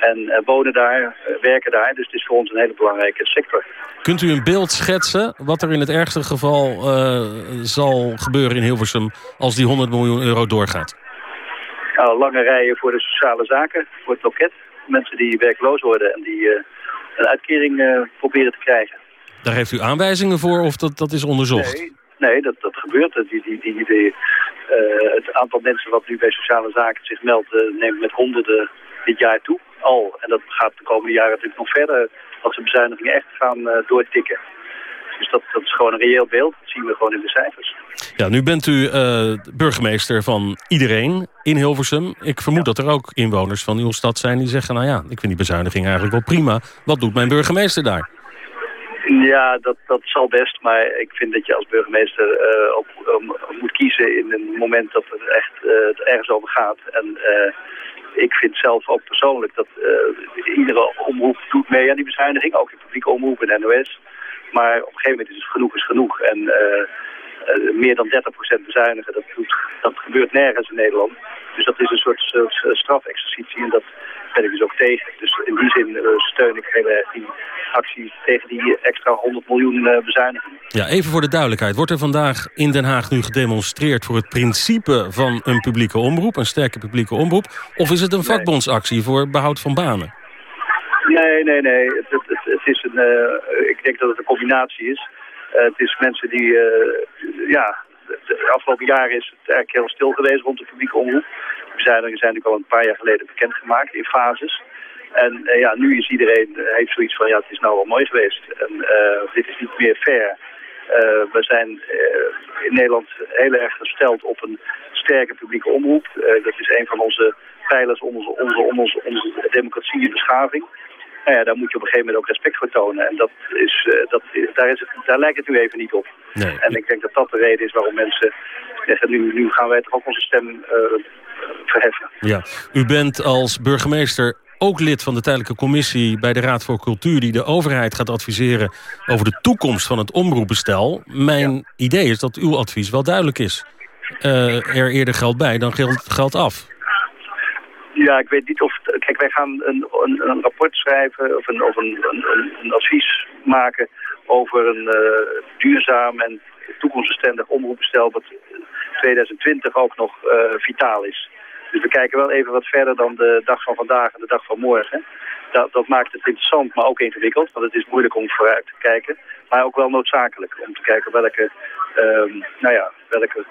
En eh, wonen daar, eh, werken daar. Dus het is voor ons een hele belangrijke sector. Kunt u een beeld schetsen wat er in het ergste geval eh, zal gebeuren in Hilversum... als die 100 miljoen euro doorgaat? Nou, lange rijen voor de sociale zaken, voor het loket. Mensen die werkloos worden en die een uitkering proberen te krijgen. Daar heeft u aanwijzingen voor of dat, dat is onderzocht? Nee, nee dat, dat gebeurt. Die, die, die, die, het aantal mensen wat nu bij sociale zaken zich meldt, neemt met honderden dit jaar toe. Al. En dat gaat de komende jaren natuurlijk nog verder als de bezuinigingen echt gaan eh, doortikken. Dus dat, dat is gewoon een reëel beeld. Dat zien we gewoon in de cijfers. Ja, nu bent u eh, burgemeester van iedereen in Hilversum. Ik vermoed dat er ook inwoners van uw stad zijn die zeggen... nou ja, ik vind die bezuiniging eigenlijk wel prima. Wat doet mijn burgemeester daar? Ja, dat, dat zal best. Maar ik vind dat je als burgemeester eh, op, um, moet kiezen in een moment dat het echt eh, ergens over gaat. En eh, ik vind zelf ook persoonlijk dat eh, iedere omroep doet mee aan die bezuiniging. Ook de publieke omroep en NOS. Maar op een gegeven moment is het genoeg is genoeg. En eh, eh, meer dan 30% bezuinigen, dat, dat gebeurt nergens in Nederland. Dus dat is een soort, soort eh, strafexercitie en dat ben ik dus ook tegen. Dus in die zin eh, steun ik heel erg die actie tegen die extra 100 miljoen eh, bezuiniging. Ja, even voor de duidelijkheid. Wordt er vandaag in Den Haag nu gedemonstreerd... voor het principe van een publieke omroep, een sterke publieke omroep? Of is het een vakbondsactie voor behoud van banen? Nee, nee, nee. Het, het, is een, ik denk dat het een combinatie is. Het is mensen die, ja, de, afgelopen jaren is het eigenlijk heel stil geweest rond de publieke omroep. De bezuinigingen zijn natuurlijk al een paar jaar geleden bekendgemaakt in fases. En eh, ja, nu is iedereen, eh, heeft zoiets van, ja, het is nou wel mooi geweest. En eh, dit is niet meer fair. We zijn in Nederland heel erg gesteld op een sterke publieke omroep. Dat is een van onze pijlers onder onze, onze, onze, onze democratie en beschaving. Nou ja, daar moet je op een gegeven moment ook respect voor tonen. En dat is, eh, dat, daar, is het, daar lijkt het nu even niet op. Nee. En ik denk dat dat de reden is waarom mensen zeggen, nu, nu gaan wij toch ook onze stem eh, verheffen. Ja, u bent als burgemeester ook lid van de tijdelijke commissie bij de Raad voor Cultuur... die de overheid gaat adviseren over de toekomst van het omroepbestel. Mijn idee is dat uw advies wel duidelijk is. Eh, er eerder geld bij dan geld, geld af. Ja, ik weet niet of... Kijk, wij gaan een, een, een rapport schrijven of een, of een, een, advies maken over een eh, duurzaam en toekomstbestendig omroepbestel wat 2020 ook nog eh, vitaal is. Dus we kijken wel even wat verder dan de dag van vandaag en de dag van morgen. Dat, dat maakt het interessant, maar ook ingewikkeld, want het is moeilijk om vooruit te kijken. Maar ook wel noodzakelijk om te kijken welke, ehm, nou ja, welke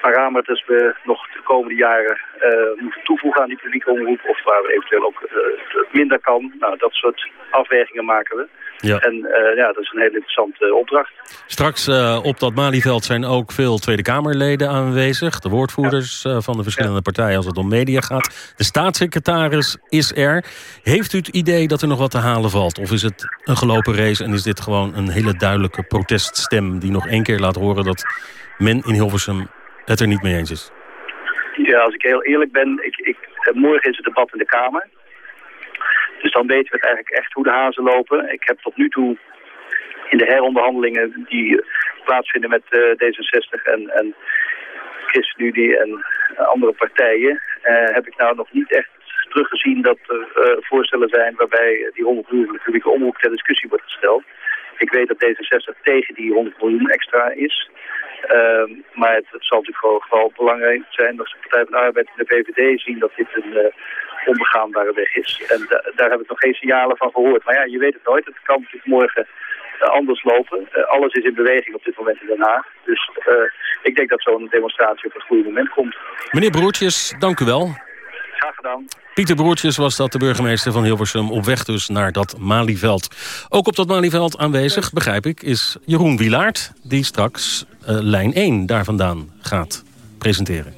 parameters we nog de komende jaren eh, moeten toevoegen aan die publieke omroep. Of waar we eventueel ook het minder kan. Nou, dat soort afwegingen maken we. Ja. En eh, ja, dat is een hele interessante opdracht. Straks op dat Malieveld zijn ook veel Tweede Kamerleden aanwezig. De woordvoerders van de verschillende partijen als het om media gaat. De staatssecretaris is er. Heeft u het idee dat er nog wat te halen valt? Of is het een gelopen race en is dit gewoon een hele duidelijke proteststem... die nog één keer laat horen dat men in Hilversum het er niet mee eens is? Ja, als ik heel eerlijk ben, ik, ik, eh, morgen is het debat in de Kamer. Dus dan weten we het eigenlijk echt hoe de hazen lopen. Ik heb tot nu toe in de heronderhandelingen die plaatsvinden met eh, D66 en, en ChristenUnie en andere partijen... eh, heb ik nou nog niet echt teruggezien dat er voorstellen zijn waarbij die 100 miljoen publieke omroep ter discussie wordt gesteld. Ik weet dat D66 tegen die 100 miljoen extra is. Ehm, maar het, zal natuurlijk vooral, belangrijk zijn dat de Partij van de Arbeid en de VVD zien dat dit een uh, onbegaanbare weg is. En daar hebben we nog geen signalen van gehoord. Maar ja, je weet het nooit. Het kan natuurlijk morgen uh, anders lopen. Uh, alles is in beweging op dit moment in Den Haag. Dus ik denk dat zo'n demonstratie op het goede moment komt. Meneer Broertjes, dank u wel. Graag gedaan. Pieter Broertjes was dat, de burgemeester van Hilversum... op weg dus naar dat Malieveld. Ook op dat Malieveld aanwezig, begrijp ik, is Jeroen Wilaert... die straks uh, lijn 1 daar vandaan gaat presenteren.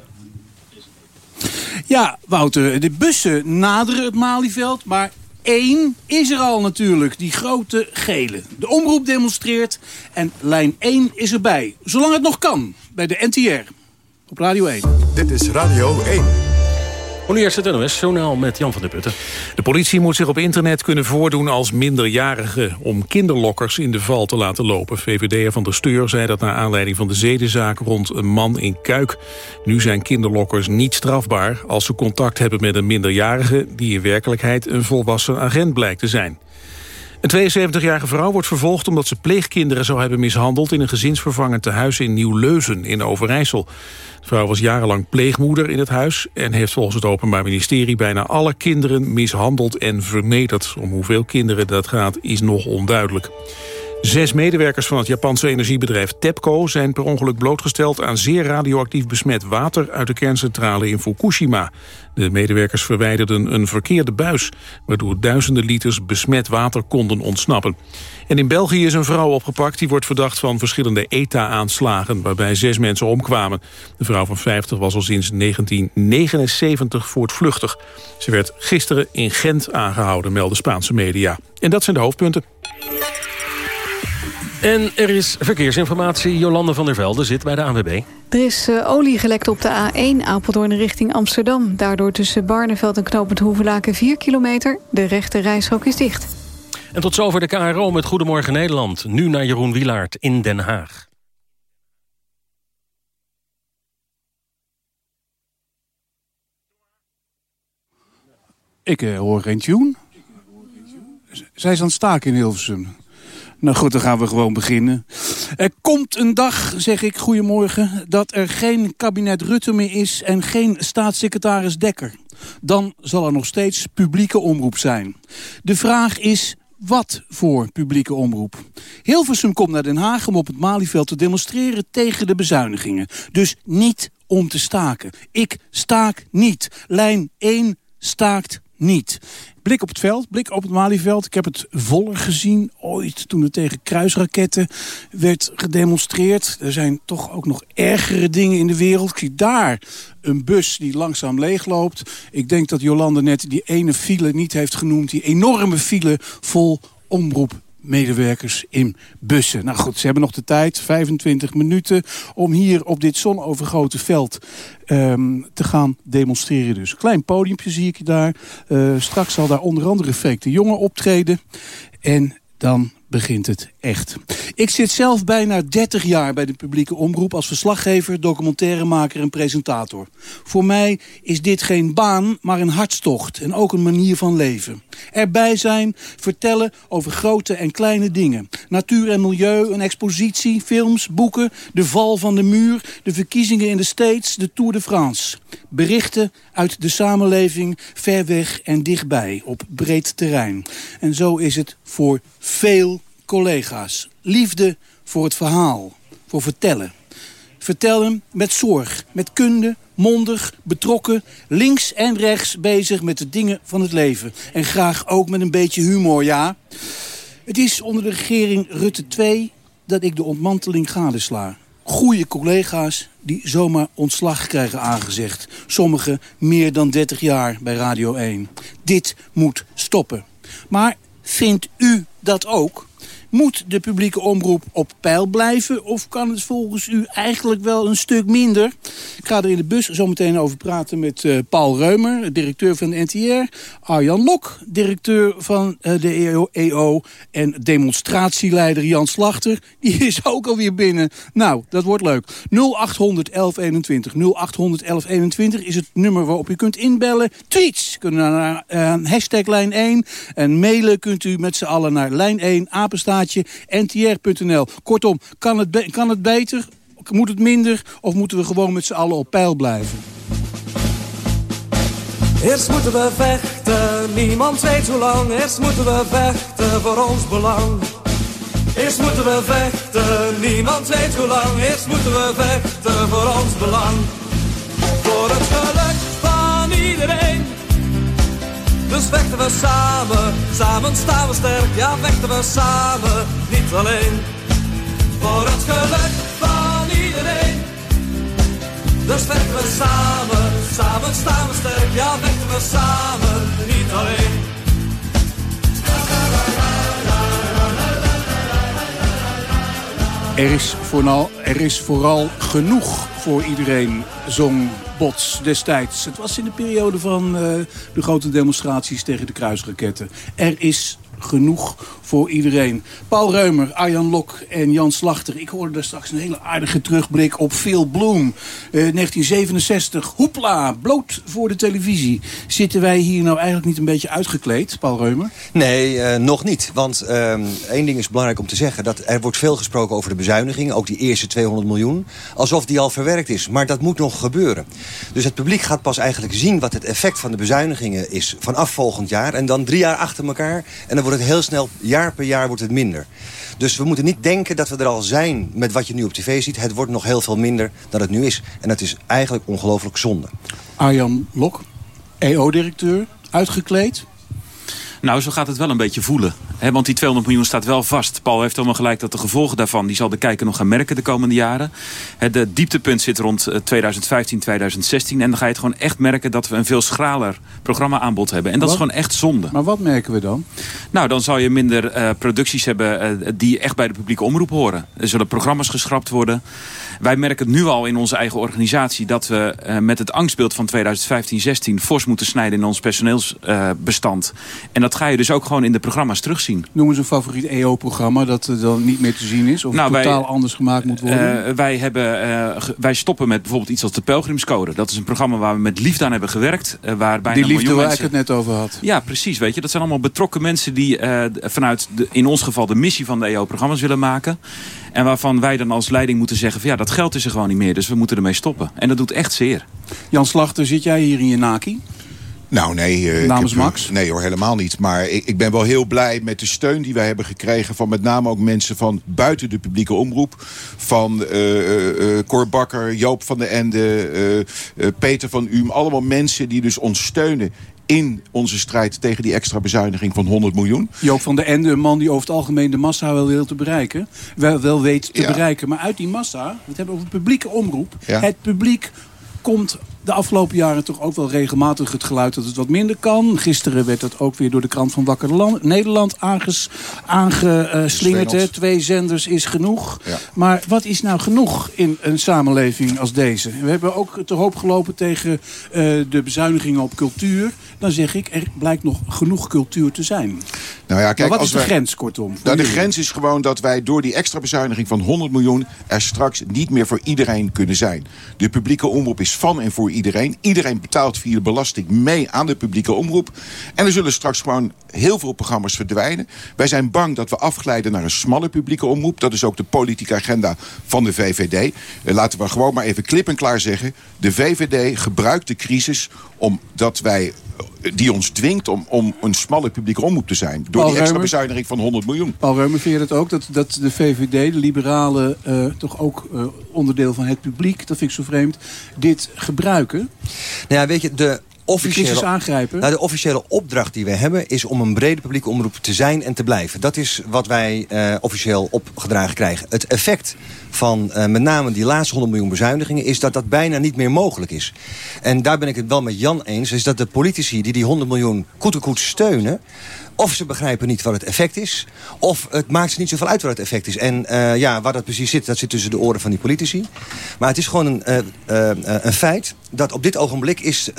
Ja, Wouter, de bussen naderen het Malieveld... maar één is er al natuurlijk, die grote gele. De omroep demonstreert en lijn 1 is erbij. Zolang het nog kan, bij de NTR. Op Radio 1. Dit is Radio 1. Nu eerst het met Jan van der Putten. De politie moet zich op internet kunnen voordoen als minderjarige... om kinderlokkers in de val te laten lopen. VVD'er Van der Steur zei dat naar aanleiding van de zedenzaak... rond een man in Kuik. Nu zijn kinderlokkers niet strafbaar... als ze contact hebben met een minderjarige... die in werkelijkheid een volwassen agent blijkt te zijn. Een 72-jarige vrouw wordt vervolgd omdat ze pleegkinderen zou hebben mishandeld... in een gezinsvervangend tehuis in Nieuw-Leuzen in Overijssel. De vrouw was jarenlang pleegmoeder in het huis... en heeft volgens het Openbaar Ministerie bijna alle kinderen mishandeld en vernederd. Om hoeveel kinderen dat gaat is nog onduidelijk. Zes medewerkers van het Japanse energiebedrijf TEPCO... zijn per ongeluk blootgesteld aan zeer radioactief besmet water... uit de kerncentrale in Fukushima. De medewerkers verwijderden een verkeerde buis... waardoor duizenden liters besmet water konden ontsnappen. En in België is een vrouw opgepakt die wordt verdacht van verschillende ETA-aanslagen... waarbij zes mensen omkwamen. De vrouw van 50 was al sinds 1979 voortvluchtig. Ze werd gisteren in Gent aangehouden, melden Spaanse media. En dat zijn de hoofdpunten. En er is verkeersinformatie. Jolande van der Velde zit bij de ANWB. Er is uh, olie gelekt op de A1 Apeldoorn richting Amsterdam. Daardoor tussen Barneveld en Knopend Hoevelaken 4 kilometer. De rechte reishok is dicht. En tot zover de KRO met Goedemorgen Nederland. Nu naar Jeroen Wilaert in Den Haag. Ik uh, hoor geen tune. Zij is aan het staken in Hilversum. Nou goed, dan gaan we gewoon beginnen. Er komt een dag, zeg ik, goedemorgen, dat er geen kabinet Rutte meer is en geen staatssecretaris Dekker. Dan zal er nog steeds publieke omroep zijn. De vraag is, wat voor publieke omroep? Hilversum komt naar Den Haag om op het Malieveld te demonstreren tegen de bezuinigingen. Dus niet om te staken. Ik staak niet. Lijn 1 staakt niet. Blik op het veld, blik op het Malieveld. Ik heb het voller gezien ooit toen er tegen kruisraketten werd gedemonstreerd. Er zijn toch ook nog ergere dingen in de wereld. Ik zie daar een bus die langzaam leegloopt. Ik denk dat Jolande net die ene file niet heeft genoemd. Die enorme file vol omroep medewerkers in bussen. Nou goed, ze hebben nog de tijd, 25 minuten... om hier op dit zonovergoten veld um, te gaan demonstreren. Dus klein podiumpje zie ik je daar. Uh, straks zal daar onder andere Freek de Jonge optreden. En dan begint het echt. Ik zit zelf bijna 30 jaar bij de publieke omroep... als verslaggever, documentairemaker en presentator. Voor mij is dit geen baan, maar een hartstocht en ook een manier van leven. Erbij zijn, vertellen over grote en kleine dingen. Natuur en milieu, een expositie, films, boeken... de val van de muur, de verkiezingen in de States, de Tour de France. Berichten uit de samenleving, ver weg en dichtbij, op breed terrein. En zo is het voor veel collega's. Liefde voor het verhaal, voor vertellen. Vertellen met zorg, met kunde, mondig, betrokken, links en rechts bezig met de dingen van het leven. En graag ook met een beetje humor, ja. Het is onder de regering Rutte 2 dat ik de ontmanteling gadesla. Goede collega's die zomaar ontslag krijgen aangezegd. Sommigen meer dan 30 jaar bij Radio 1. Dit moet stoppen. Maar vindt u dat ook? Moet de publieke omroep op peil blijven... of kan het volgens u eigenlijk wel een stuk minder? Ik ga er in de bus zo meteen over praten met uh, Paul Reumer... directeur van de NTR. Arjan Lok, directeur van uh, de EO, EO. En demonstratieleider Jan Slachter. Die is ook alweer binnen. Nou, dat wordt leuk. 0800 1121. 0800 1121 is het nummer waarop u kunt inbellen. Tweets kunnen naar uh, hashtag lijn 1. En mailen kunt u met z'n allen naar lijn 1 apenstaatje ntr.nl. Kortom, kan het, kan het beter? Moet het minder? Of moeten we gewoon met z'n allen op peil blijven? Eerst moeten we vechten, niemand weet hoe lang. Eerst moeten we vechten voor ons belang. Eerst moeten we vechten, niemand weet hoe lang. Eerst moeten we vechten voor ons belang. Voor het geluk van iedereen. Dus vechten we samen, samen staan we sterk. Ja, vechten we samen, niet alleen. Voor het geluk van iedereen. Dus vechten we samen, samen staan we sterk. Ja, vechten we samen, niet alleen. Er is, vooral, er is vooral genoeg voor iedereen, zong Bots destijds. Het was in de periode van uh, de grote demonstraties tegen de kruisraketten. Er is genoeg voor iedereen. Paul Reumer, Arjan Lok en Jan Slachter. Ik hoorde daar straks een hele aardige terugblik op Phil Bloom. Uh, 1967, hoepla, bloot voor de televisie. Zitten wij hier nou eigenlijk niet een beetje uitgekleed, Paul Reumer? Nee, uh, nog niet. Want uh, één ding is belangrijk om te zeggen. Dat er wordt veel gesproken over de bezuinigingen. Ook die eerste 200 miljoen. Alsof die al verwerkt is. Maar dat moet nog gebeuren. Dus het publiek gaat pas eigenlijk zien wat het effect van de bezuinigingen is. Vanaf volgend jaar. En dan drie jaar achter elkaar. En dan wordt het heel snel, jaar per jaar wordt het minder. Dus we moeten niet denken dat we er al zijn met wat je nu op tv ziet. Het wordt nog heel veel minder dan het nu is. En dat is eigenlijk ongelooflijk zonde. Arjan Lok, EO-directeur, uitgekleed. Nou, zo gaat het wel een beetje voelen. He, want die 200 miljoen staat wel vast. Paul heeft helemaal gelijk dat de gevolgen daarvan... die zal de kijker nog gaan merken de komende jaren. Het de dieptepunt zit rond 2015, 2016. En dan ga je het gewoon echt merken dat we een veel schraler programma-aanbod hebben. En dat wat? is gewoon echt zonde. Maar wat merken we dan? Nou, dan zal je minder uh, producties hebben uh, die echt bij de publieke omroep horen. Er zullen programma's geschrapt worden. Wij merken het nu al in onze eigen organisatie... dat we uh, met het angstbeeld van 2015-16 fors moeten snijden in ons personeelsbestand. en dat ga je dus ook gewoon in de programma's terugzien. Noem eens een favoriet EO-programma dat uh, dan niet meer te zien is? Of nou, totaal wij, anders gemaakt moet worden? Uh, wij, hebben, wij stoppen met bijvoorbeeld iets als de Pelgrimscode. Dat is een programma waar we met liefde aan hebben gewerkt. waar bijna die liefde waar mensen... ik het net over had. Ja, precies. Weet je. Dat zijn allemaal betrokken mensen die vanuit de, in ons geval de missie van de EO-programma's willen maken. En waarvan wij dan als leiding moeten zeggen... Van, ja, dat geld is er gewoon niet meer, dus we moeten ermee stoppen. En dat doet echt zeer. Jan Slachter, zit jij hier in je naki? Nou, nee. Uh, Namens heb, Max? Nee hoor, helemaal niet. Maar ik, ik, ben wel heel blij met de steun die wij hebben gekregen... van met name ook mensen van buiten de publieke omroep. Van uh, uh, Cor Bakker, Joop van den Ende, Peter van Uhm. Allemaal mensen die dus ons steunen in onze strijd tegen die extra bezuiniging van 100 miljoen. Joop van der Ende, een man die over het algemeen de massa wel wil te bereiken. Wel, wel weet te ja. bereiken. Maar uit die massa, we hebben over publieke omroep. Ja. Het publiek komt de afgelopen jaren toch ook wel regelmatig het geluid dat het wat minder kan. Gisteren werd dat ook weer door de krant van Wakker Land, Nederland aangeslingerd. Uh, Twee zenders is genoeg. Ja. Maar wat is nou genoeg in een samenleving als deze? We hebben ook te hoop gelopen tegen uh, de bezuinigingen op cultuur. Dan zeg ik, er blijkt nog genoeg cultuur te zijn. Nou ja, kijk, maar wat als is de wij, grens, kortom? Nou, de grens is gewoon dat wij door die extra bezuiniging van 100 miljoen... er straks niet meer voor iedereen kunnen zijn. De publieke omroep is van en voor iedereen. Iedereen betaalt via de belasting mee aan de publieke omroep. En er zullen straks gewoon heel veel programma's verdwijnen. Wij zijn bang dat we afglijden naar een smalle publieke omroep. Dat is ook de politieke agenda van de VVD. Uh, laten we gewoon maar even klip en klaar zeggen. De VVD gebruikt de crisis omdat wij die ons dwingt om, om een smalle publieke omroep te zijn. Door Paul die extra Reumer, bezuiniging van 100 miljoen. Paul Reumer, vind je het ook dat, dat de VVD, de liberalen, uh, toch ook uh, onderdeel van het publiek, dat vind ik zo vreemd, dit gebruiken? Nou ja, weet je, de officiële, aangrijpen? Nou, de officiële opdracht die we hebben is om een brede publieke omroep te zijn en te blijven. Dat is wat wij uh, officieel opgedragen krijgen. Het effect van uh, met name die laatste 100 miljoen bezuinigingen... is dat dat bijna niet meer mogelijk is. En daar ben ik het wel met Jan eens... is dat de politici die die 100 miljoen koet en koet steunen... Of ze begrijpen niet wat het effect is. Of het maakt ze niet zoveel uit wat het effect is. En uh, ja, waar dat precies zit, dat zit tussen de oren van die politici. Maar het is gewoon een, uh, uh, een feit dat op dit ogenblik is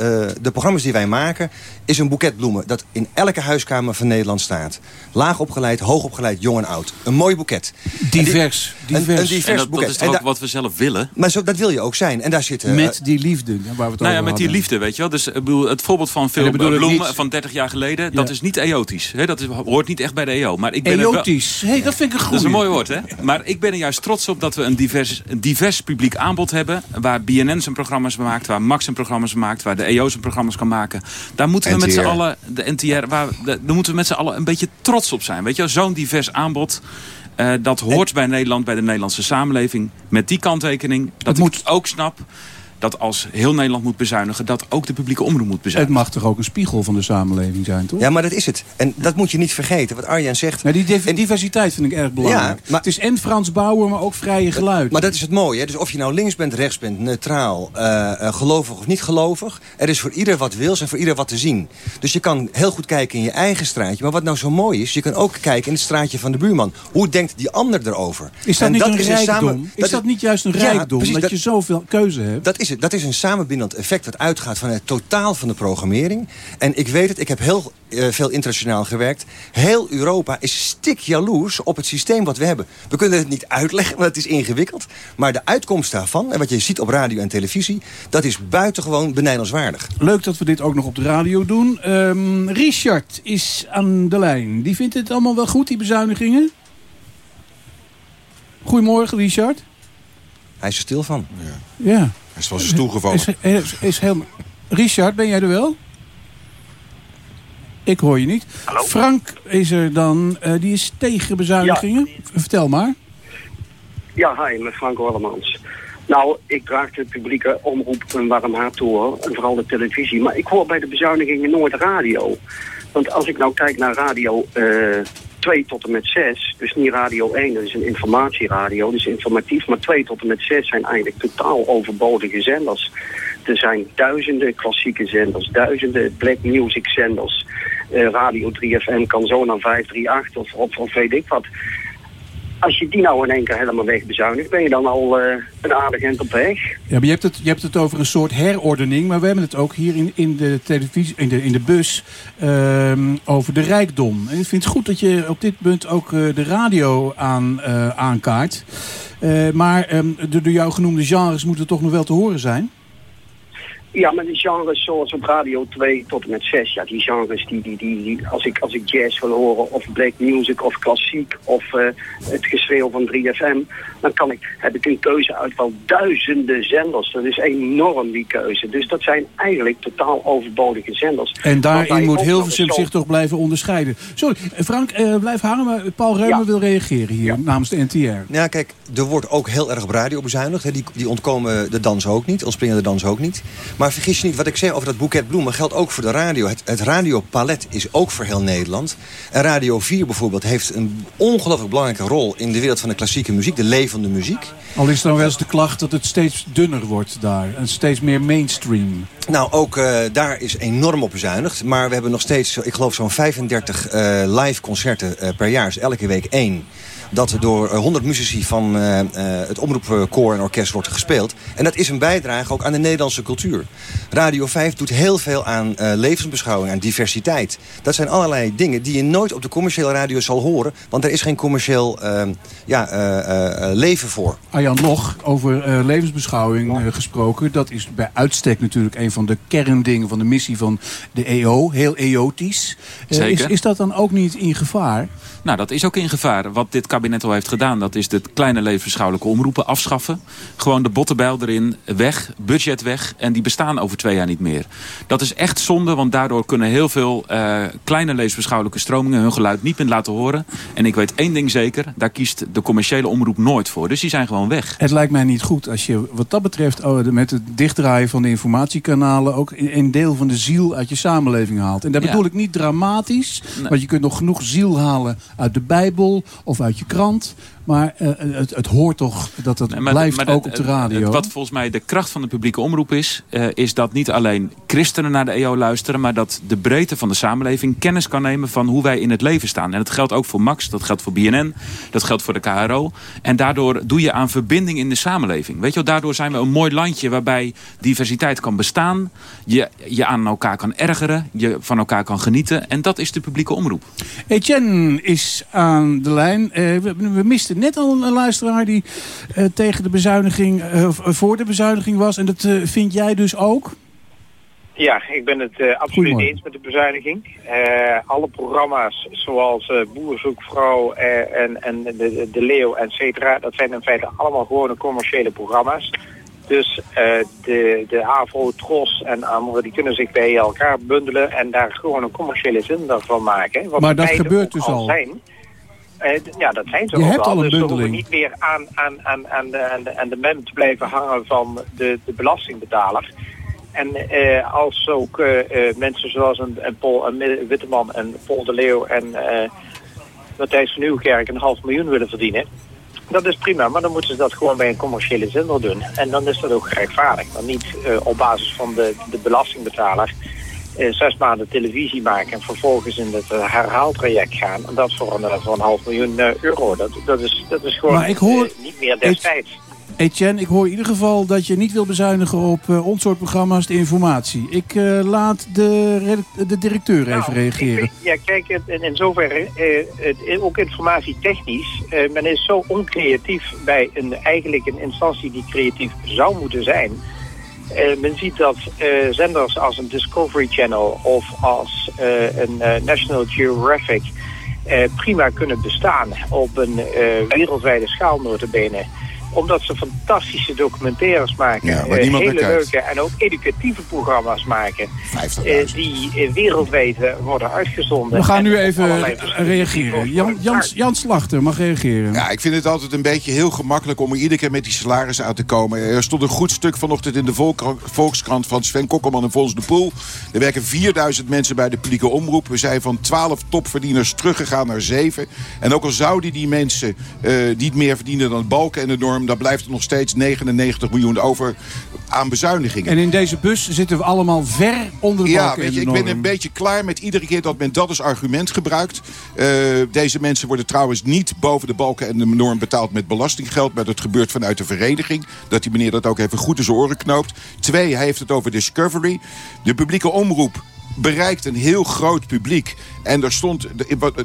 de programma's die wij maken... is een boeket bloemen dat in elke huiskamer van Nederland staat. Laag opgeleid, hoog opgeleid, jong en oud. Een mooi boeket. Divers. Een, divers. Een, divers en dat, boeket. dat is ook wat we zelf willen. Maar zo, dat wil je ook zijn. En daar zitten... Met die liefde, waar we het nou ja, met die liefde, weet je wel. Dus ik bedoel, het voorbeeld van veel bloemen van 30 jaar geleden... Ja. dat is niet eotisch. Hè? Dat is, hoort niet echt bij de EO. Maar ik ben eotisch, hey, dat vind ik een goed. Dat is een mooi woord, hè? Maar ik ben er juist trots op dat we een divers, een divers publiek aanbod hebben... waar BNN zijn programma's maakt, waar Max zijn programma's maakt... waar de EO zijn programma's kan maken. Daar moeten we met z'n allen, de NTR, waar, daar moeten we met z'n allen een beetje trots op zijn. Weet je, zo'n divers aanbod... Uh, dat hoort en, bij Nederland, bij de Nederlandse samenleving. Met die kanttekening, dat ik moet... ook snap dat als heel Nederland moet bezuinigen... dat ook de publieke omroep moet bezuinigen. Het mag toch ook een spiegel van de samenleving zijn, toch? Ja, maar dat is het. En dat moet je niet vergeten, wat Arjen zegt. Die diversiteit vind ik erg belangrijk. Ja, maar, het is en Frans Bauer, maar ook vrije geluid. Maar dat is het mooie. Hè? Dus of je nou links bent, rechts bent, neutraal, uh, uh, gelovig of niet gelovig... er is voor ieder wat wils en voor ieder wat te zien. Dus je kan heel goed kijken in je eigen straatje. Maar wat nou zo mooi is, je kan ook kijken in het straatje van de buurman. Hoe denkt die ander erover? Is dat en niet dat een is rijkdom? Samen, is dat, dat, niet juist een ja, rijkdom, precies, dat, dat, je zoveel keuze hebt? Dat is Dat is een samenbinding effect wat uitgaat van het totaal van de programmering. En ik weet het, ik heb heel uh, veel internationaal gewerkt. Heel Europa is stik jaloers op het systeem wat we hebben. We kunnen het niet uitleggen, want het is ingewikkeld. Maar de uitkomst daarvan, en wat je ziet op radio en televisie... dat is buitengewoon benijdenswaardig. Leuk dat we dit ook nog op de radio doen. Um, Richard is aan de lijn. Die vindt het allemaal wel goed, die bezuinigingen? Goedemorgen, Richard. Hij is er stil van. Ja. ja. Hij is van zijn stoel gevallen. Is, is, is heel... Richard, ben jij er wel? Ik hoor je niet. Hallo? Frank is er dan. Uh, die is tegen bezuinigingen. Ja. Vertel maar. Ja, hi, met Frank Orlemans. Nou, ik draag de publieke omroep een warm hart toe, en vooral de televisie. Maar ik hoor bij de bezuinigingen nooit radio. Want als ik nou kijk naar radio uh, 2 tot en met 6, dus niet radio 1, dat is een informatieradio, dus informatief, maar 2 tot en met 6 zijn eigenlijk totaal overbodige zenders. Er zijn duizenden klassieke zenders, duizenden black music zenders. Uh, radio 3FM kan zo naar 538 of, of, of weet ik wat als je die nou in één keer helemaal wegbezuinigt, ben je dan al uh, een aardig eind op weg. Ja, maar je hebt, het, je hebt het over een soort herordening, maar we hebben het ook hier in, in, de, televisie, in, de, in de bus uh, over de rijkdom. En ik vind het goed dat je op dit punt ook uh, de radio aan, uh, aankaart. maar um, de door jou genoemde genres moeten toch nog wel te horen zijn? Ja, maar die genres zoals op Radio 2 tot en met 6, ja, die genres die, die, die, die als, ik, als ik jazz wil horen of black music of klassiek of uh, het geschreeuw van 3FM, dan kan ik, heb ik een keuze uit wel duizenden zenders. Dat is enorm die keuze. Dus dat zijn eigenlijk totaal overbodige zenders. En daarin moet Hilversum zo... zich toch blijven onderscheiden. Sorry, Frank, uh, blijf hangen, maar Paul Reumer ja. wil reageren hier ja. namens de NTR. Ja, kijk, er wordt ook heel erg op radio bezuinigd. Hè. Die, die ontkomen de dans ook niet, ontspringen de dans ook niet. Maar vergis je niet, wat ik zei over dat boeket bloemen geldt ook voor de radio. Het, het radiopalet is ook voor heel Nederland. En Radio 4 bijvoorbeeld heeft een ongelooflijk belangrijke rol... in de wereld van de klassieke muziek, de levende muziek. Al is dan wel eens de klacht dat het steeds dunner wordt daar. En steeds meer mainstream. Nou, ook uh, daar is enorm op bezuinigd. Maar we hebben nog steeds, ik geloof zo'n 35 uh, live concerten uh, per jaar. Dus elke week één dat door 100 muzici van uh, uh, het omroepkoor en orkest wordt gespeeld. En dat is een bijdrage ook aan de Nederlandse cultuur. Radio 5 doet heel veel aan uh, levensbeschouwing, aan diversiteit. Dat zijn allerlei dingen die je nooit op de commerciële radio zal horen. Want er is geen commercieel ja, leven voor. Arjan Log, over levensbeschouwing gesproken. Dat is bij uitstek natuurlijk een van de kerndingen van de missie van de EO. Heel eotisch. Zeker. Is, is dat dan ook niet in gevaar? Nou, dat is ook in gevaar. Wat dit kabinet al heeft gedaan, dat is de kleine levensbeschouwelijke omroepen afschaffen. Gewoon de bottenbijl erin, weg, budget weg. En die bestaan over twee jaar niet meer. Dat is echt zonde, want daardoor kunnen heel veel uh, kleine levensbeschouwelijke stromingen hun geluid niet meer laten horen. En ik weet één ding zeker, daar kiest de commerciële omroep nooit voor. Dus die zijn gewoon weg. Het lijkt mij niet goed als je wat dat betreft oh, met het dichtdraaien van de informatiekanalen ook een deel van de ziel uit je samenleving haalt. En daar bedoel ik niet dramatisch, nee. want je kunt nog genoeg ziel halen uit de Bijbel of uit je krant. Maar uh, het, het hoort toch dat het maar- blijft maar ook op de radio. Wat volgens mij de kracht van de publieke omroep is... eh, is dat niet alleen christenen naar de EO luisteren... maar dat de breedte van de samenleving kennis kan nemen... van hoe wij in het leven staan. En dat geldt ook voor Max, dat geldt voor BNN... dat geldt voor de KRO. En daardoor doe je aan verbinding in de samenleving. Weet je wel, daardoor zijn we een mooi landje... waarbij diversiteit kan bestaan. Je, je aan elkaar kan ergeren. Je van elkaar kan genieten. En dat is de publieke omroep. Etienne is aan de lijn. Eh, we, we misten net al een luisteraar die eh, tegen de bezuiniging, eh, of, eh, voor de bezuiniging was. En dat eh, vind jij dus ook? Ja, ik ben het eh, absoluut eens met de bezuiniging. Eh, alle programma's zoals eh Boerzoekvrouw eh, en, en de, de, Leeuw, et cetera, dat zijn in feite allemaal gewone commerciële programma's. Dus eh, de, de AVRO, TROS en anderen, die kunnen zich bij elkaar bundelen en daar gewoon een commerciële zin van maken. Wat Maar dat gebeurt dus al. Zijn. D- ja, dat zijn ze Je ook hebt al een dus we bundeling. niet meer aan, aan, aan, aan, de, aan, de, aan de mem te blijven hangen van de, de belastingbetaler. En eh, als ook eh, mensen zoals een, een Paul een Witteman en Paul de Leeuw en eh, Matthijs van Nieuwkerk een half miljoen willen verdienen. Dat is prima, maar dan moeten ze dat gewoon bij een commerciële zender doen. En dan is dat ook gerechtvaardigd. Dan niet eh, op basis van de, de belastingbetaler zes maanden televisie maken en vervolgens in het eh, herhaaltraject gaan. En dat voor een, eh, voor een half miljoen eh, euro. Dat, dat, is, dat is gewoon Maar ik hoor- eh, niet meer destijds. Etienne, ik hoor in ieder geval dat je niet wil bezuinigen op eh, ons soort programma's de informatie. Ik eh, laat de, de directeur Nou, even reageren. Ja, kijk, in, in zoverre, eh, het, ook informatietechnisch, eh, men is zo oncreatief bij een, eigenlijk een instantie die creatief zou moeten zijn. Eh, men ziet dat eh, zenders als een Discovery Channel of als eh, een National Geographic prima kunnen bestaan op een wereldwijde schaal notabene omdat ze fantastische documentaires maken. Ja, eh, hele leuke en ook educatieve programma's maken. eh, die eh, wereldwijd worden uitgezonden. We gaan nu even reageren. Jan, Jan, Jan Slachter mag reageren. Ja, ik vind het altijd een beetje heel gemakkelijk om er iedere keer met die salarissen uit te komen. Er stond een goed stuk vanochtend in de Volkskrant van Sven Kokkelman en Fons de Poel. Er werken 4000 mensen bij de publieke omroep. We zijn van 12 topverdieners teruggegaan naar 7. En ook al zouden die mensen eh, niet meer verdienen dan het balken en de norm... dan blijft er nog steeds 99 miljoen over aan bezuinigingen. En in deze bus zitten we allemaal ver onder de Ja, balken weet je, ik ben een beetje klaar met iedere keer dat men dat als argument gebruikt. Eh, deze mensen worden trouwens niet boven de balken en de norm betaald met belastinggeld. Maar dat gebeurt vanuit de vereniging. Dat die meneer dat ook even goed in zijn oren knoopt. Twee, hij heeft het over Discovery. De publieke omroep bereikt een heel groot publiek. En er stond,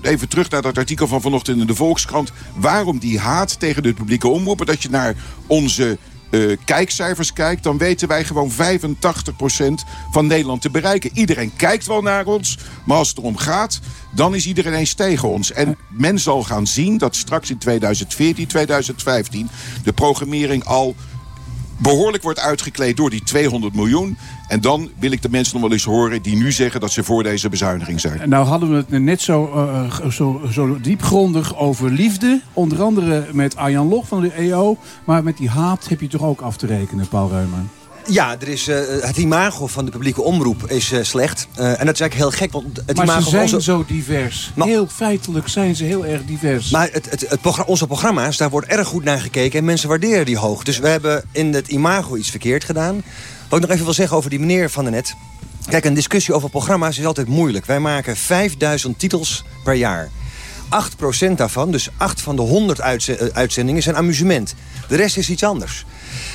even terug naar dat artikel van vanochtend in de Volkskrant... waarom die haat tegen de publieke omroep. Dat je naar onze eh, kijkcijfers kijkt... dan weten wij gewoon 85% van Nederland te bereiken. Iedereen kijkt wel naar ons, maar als het erom gaat... dan is iedereen eens tegen ons. En men zal gaan zien dat straks in 2014, 2015... de programmering al behoorlijk wordt uitgekleed door die 200 miljoen. En dan wil ik de mensen nog wel eens horen die nu zeggen dat ze voor deze bezuiniging zijn. Nou hadden we het net zo, eh, zo, zo diepgrondig over liefde. Onder andere met Arjan Log van de EO. Maar met die haat heb je toch ook af te rekenen, Paul Reumer? Ja, er is, eh, het imago van de publieke omroep is eh, slecht. Eh, en dat is eigenlijk heel gek. Want het maar imago ze zijn onze... zo divers. heel feitelijk zijn ze heel erg divers. Maar het, het, onze programma's, daar wordt erg goed naar gekeken. En mensen waarderen die hoog. Dus we hebben in het imago iets verkeerd gedaan. Wat ik nog even wil zeggen over die meneer van de net. Kijk, een discussie over programma's is altijd moeilijk. Wij maken 5000 titels per jaar. 8% daarvan, dus 8 van de 100 uitze- eh, uitzendingen, zijn amusement. De rest is iets anders.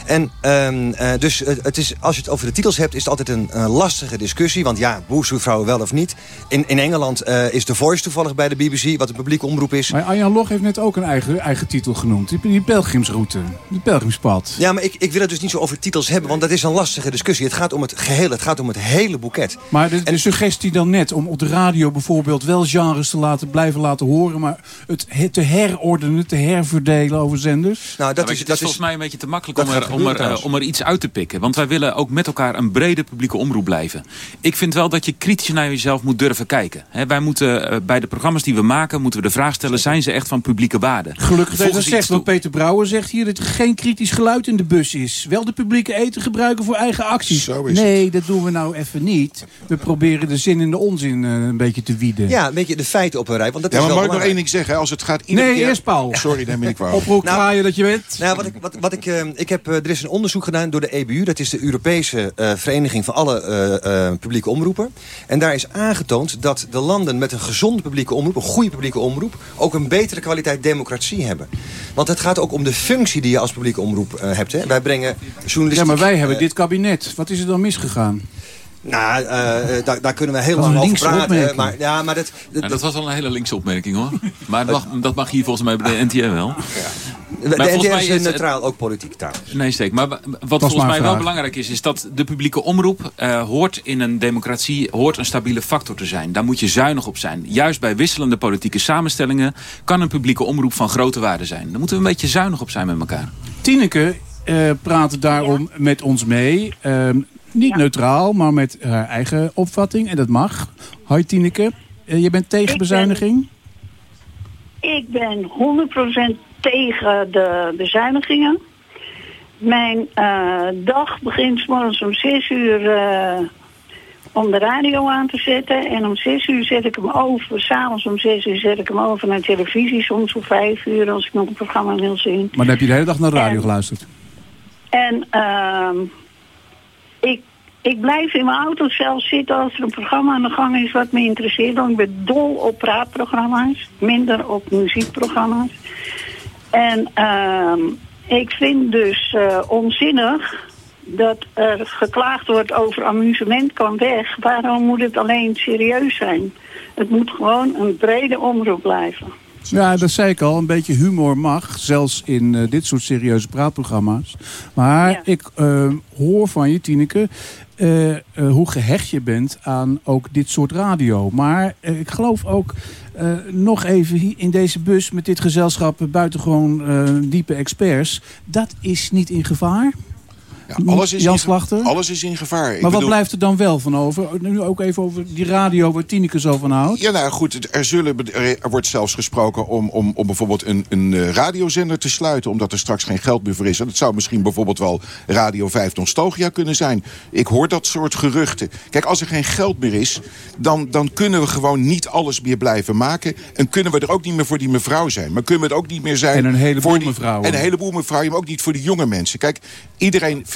En ehm, eh, dus het is, als je het over de titels hebt, is het altijd een, een lastige discussie. Want ja, boerzoekvrouwen wel of niet. In, in Engeland eh, is The Voice toevallig bij de BBC, wat een publieke omroep is. Maar Arjan Log heeft net ook een eigen, eigen titel genoemd. Die, die pelgrimsroute, die pelgrimspad. Ja, maar ik, ik wil het dus niet zo over titels hebben, want dat is een lastige discussie. Het gaat om het geheel, het gaat om het hele boeket. Maar de, de suggestie dan net om op de radio bijvoorbeeld wel genres te laten blijven laten horen, maar het he- te herordenen, te herverdelen over zenders. Nou, Ja, weet je, het is volgens mij een beetje te makkelijk dat om er, om, er, eh, om er iets uit te pikken. Want wij willen ook met elkaar een brede publieke omroep blijven. Ik vind wel dat je kritisch naar jezelf moet durven kijken. Hè, wij moeten eh, bij de programma's die we maken, moeten we de vraag stellen... zijn ze echt van publieke waarde? Gelukkig dat je zegt, want Peter Brouwer zegt hier dat er geen kritisch geluid in de bus is. Wel de publieke eten gebruiken voor eigen acties. nee, dat doen we nou even niet. We proberen de zin en de onzin eh, een beetje te wieden. Ja, weet je, de feiten op een rij. Want dat Ja, is wel mag nog één ding zeggen. Als het gaat iedere Nee, keer... eerst Paul. Sorry, neem me niet kwalijk. Oproep kraaien dat je bent. Nou, wat ik, wat, wat ik, ik heb, eh, er is een onderzoek gedaan door de EBU. Dat is de Europese eh, Vereniging van alle eh, publieke omroepen. En daar is aangetoond dat de landen met een gezonde publieke omroep... een goede publieke omroep... ook een betere kwaliteit democratie hebben. Want het gaat ook om de functie die je als publieke omroep hebt. Hè. Wij brengen journalistiek... Ja, maar wij hebben dit kabinet. Wat is er dan misgegaan? Nou, eh, eh, daar, daar kunnen we heel lang over praten. opmerking. Maar, ja, maar dat, Ja, dat was wel een hele linkse opmerking hoor. Maar dat mag, dat mag hier volgens mij bij de NTR wel. de, Maar de NTR is neutraal, ook politiek trouwens. Nee, steek. Maar wa- wat volgens mij wel belangrijk is, is dat de publieke omroep eh, hoort in een democratie, hoort een stabiele factor te zijn. Daar moet je zuinig op zijn. Juist bij wisselende politieke samenstellingen kan een publieke omroep van grote waarde zijn. Daar moeten we een beetje zuinig op zijn met elkaar. Tineke eh praat daarom met ons mee. Niet neutraal, maar met haar eigen opvatting. En dat mag. Hoi Tineke. Eh, je bent tegen bezuiniging? Ik ben 100% tegen de bezuinigingen. Mijn eh, dag begint 's morgens om 6 uur eh, om de radio aan te zetten. En om 6 uur zet ik hem over. S'avonds om 6 uur zet ik hem over naar televisie. Soms om 5 uur als ik nog een programma wil zien. Maar dan heb je de hele dag naar de radio geluisterd. En ehm, ik, blijf in mijn auto zelf zitten als er een programma aan de gang is wat me interesseert. Want ik ben dol op praatprogramma's, minder op muziekprogramma's. En ehm, ik vind dus eh, onzinnig dat er geklaagd wordt over amusement kan weg. Waarom moet het alleen serieus zijn? Het moet gewoon een brede omroep blijven. Ja, dat zei ik al. Een beetje humor mag. Zelfs in eh, dit soort serieuze praatprogramma's. Maar ik eh, hoor van je, Tineke... eh, hoe gehecht je bent aan ook dit soort radio. Maar ik geloof ook nog even hier in deze bus... met dit gezelschap buitengewoon diepe experts... dat is niet in gevaar? Ja, alles, is in, Slachter? alles is in gevaar. Ik Maar wat bedoel- blijft er dan wel van over? Nu ook even over die radio waar Tineke zo van houdt. Ja, nou goed, het- er, zullen, er wordt zelfs gesproken om, om, om bijvoorbeeld een, een eh, radiozender te sluiten... omdat er straks geen geld meer voor is. En dat zou misschien bijvoorbeeld wel Radio 5 Nostalgia kunnen zijn. Ik hoor dat soort geruchten. Kijk, als er geen geld meer is, dan, dan kunnen we gewoon niet alles meer blijven maken. En kunnen we er ook niet meer voor die mevrouw zijn. Maar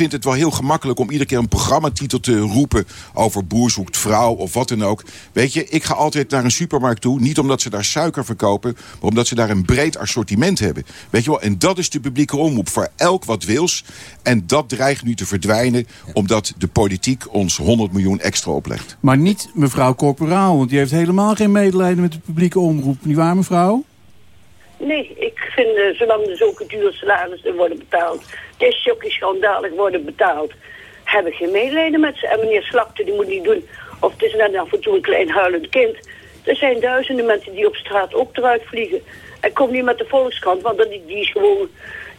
vindt het wel heel gemakkelijk om iedere keer een programmatitel te roepen... over boer zoekt vrouw of wat dan ook. Weet je, ik ga altijd naar een supermarkt toe. Niet omdat ze daar suiker verkopen, maar omdat ze daar een breed assortiment hebben. Weet je wel, en dat is de publieke omroep voor elk wat wils. En dat dreigt nu te verdwijnen, omdat de politiek ons 100 miljoen extra oplegt. Maar niet mevrouw Corporaal, want die heeft helemaal geen medelijden met de publieke omroep. Niet waar, mevrouw? Nee, ik vind eh, zolang er zulke dure salarissen worden betaald, discjockeys schandalig worden betaald, heb ik geen medelijden met ze. En meneer Slakte, die moet niet doen, of het is net af en toe een klein huilend kind. Er zijn duizenden mensen die op straat ook eruit vliegen. En kom niet met de Volkskrant, want die, die is gewoon,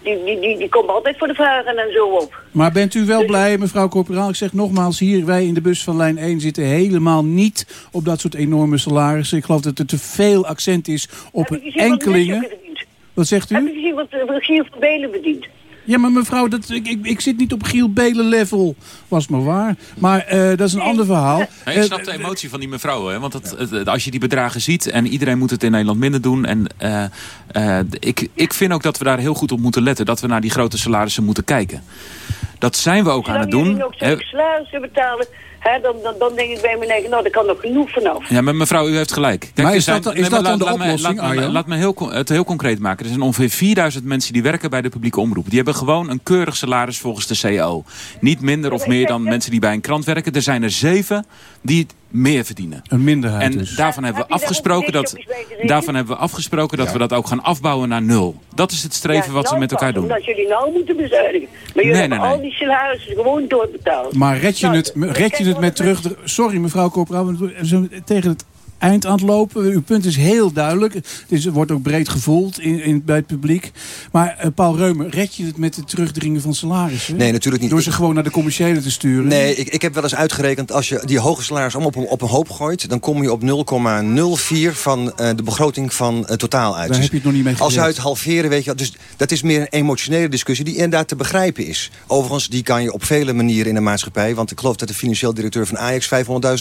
die, die, die, die komt altijd voor de vragen en zo op. Maar bent u wel blij, mevrouw Corporaal? Ik zeg nogmaals, hier, wij in de bus van lijn 1 zitten helemaal niet op dat soort enorme salarissen. Ik geloof dat er te veel accent is op Heb enkelingen. Wat zegt Heb u? je gezien wat Giel van Belen verdient? Ja, maar mevrouw, dat, ik, ik, ik zit niet op Giel Belen level. Was maar waar. Maar eh, dat is een ander verhaal. Nee, ik Eh, snap de emotie van die mevrouw. Hè? Want het- het- als je die bedragen ziet en iedereen moet het in Nederland minder doen. En eh, eh, ik, ik vind ook dat we daar heel goed op moeten letten. Dat we naar die grote salarissen moeten kijken. Dat zijn we ook aan het Zolang doen. jullie nog salarissen betalen, dan, dan, dan denk ik bij mijn eigen, nou, daar kan nog genoeg vanaf. Ja, maar mevrouw, u heeft gelijk. Maar is dat dan- is nee, dat dan de laat, laat oplossing, me, laat, me, Arjan? laat me heel, het heel concreet maken. Er zijn ongeveer 4000 mensen die werken bij de publieke omroep. Die hebben gewoon een keurig salaris volgens de CAO. Niet minder of meer dan mensen die bij een krant werken. Er zijn er zeven die het meer verdienen. Een minderheid En dus. daarvan hebben we afgesproken dat, daarvan hebben we afgesproken dat we dat ook gaan afbouwen naar nul. Dat is het streven Ja, wat we met elkaar doen. Omdat jullie nou moeten bezuinigen. Maar jullie Nee, nee, hebben al nee. die salarissen gewoon doorbetaald. Maar red je Nou, het, red je het met terug... Sorry, mevrouw Corporaal, tegen het eind aan het lopen. Uw punt is heel duidelijk. Het is, wordt ook breed gevoeld in, in, bij het publiek. Maar eh, Paul Reumer, red je het met het terugdringen van salarissen? Nee, natuurlijk niet. Door ze gewoon naar de commerciële te sturen? Nee, ik, ik heb wel eens uitgerekend... als je die hoge salarissen allemaal op een, op een hoop gooit... dan kom je op 0,04 van eh, de begroting van het totaal uit. Daar Dus heb je het nog niet mee Als gered. uit halveren, weet je. Dus dat is meer een emotionele discussie die inderdaad te begrijpen is. Overigens, die kan je op vele manieren in de maatschappij... want ik geloof dat de financieel directeur van Ajax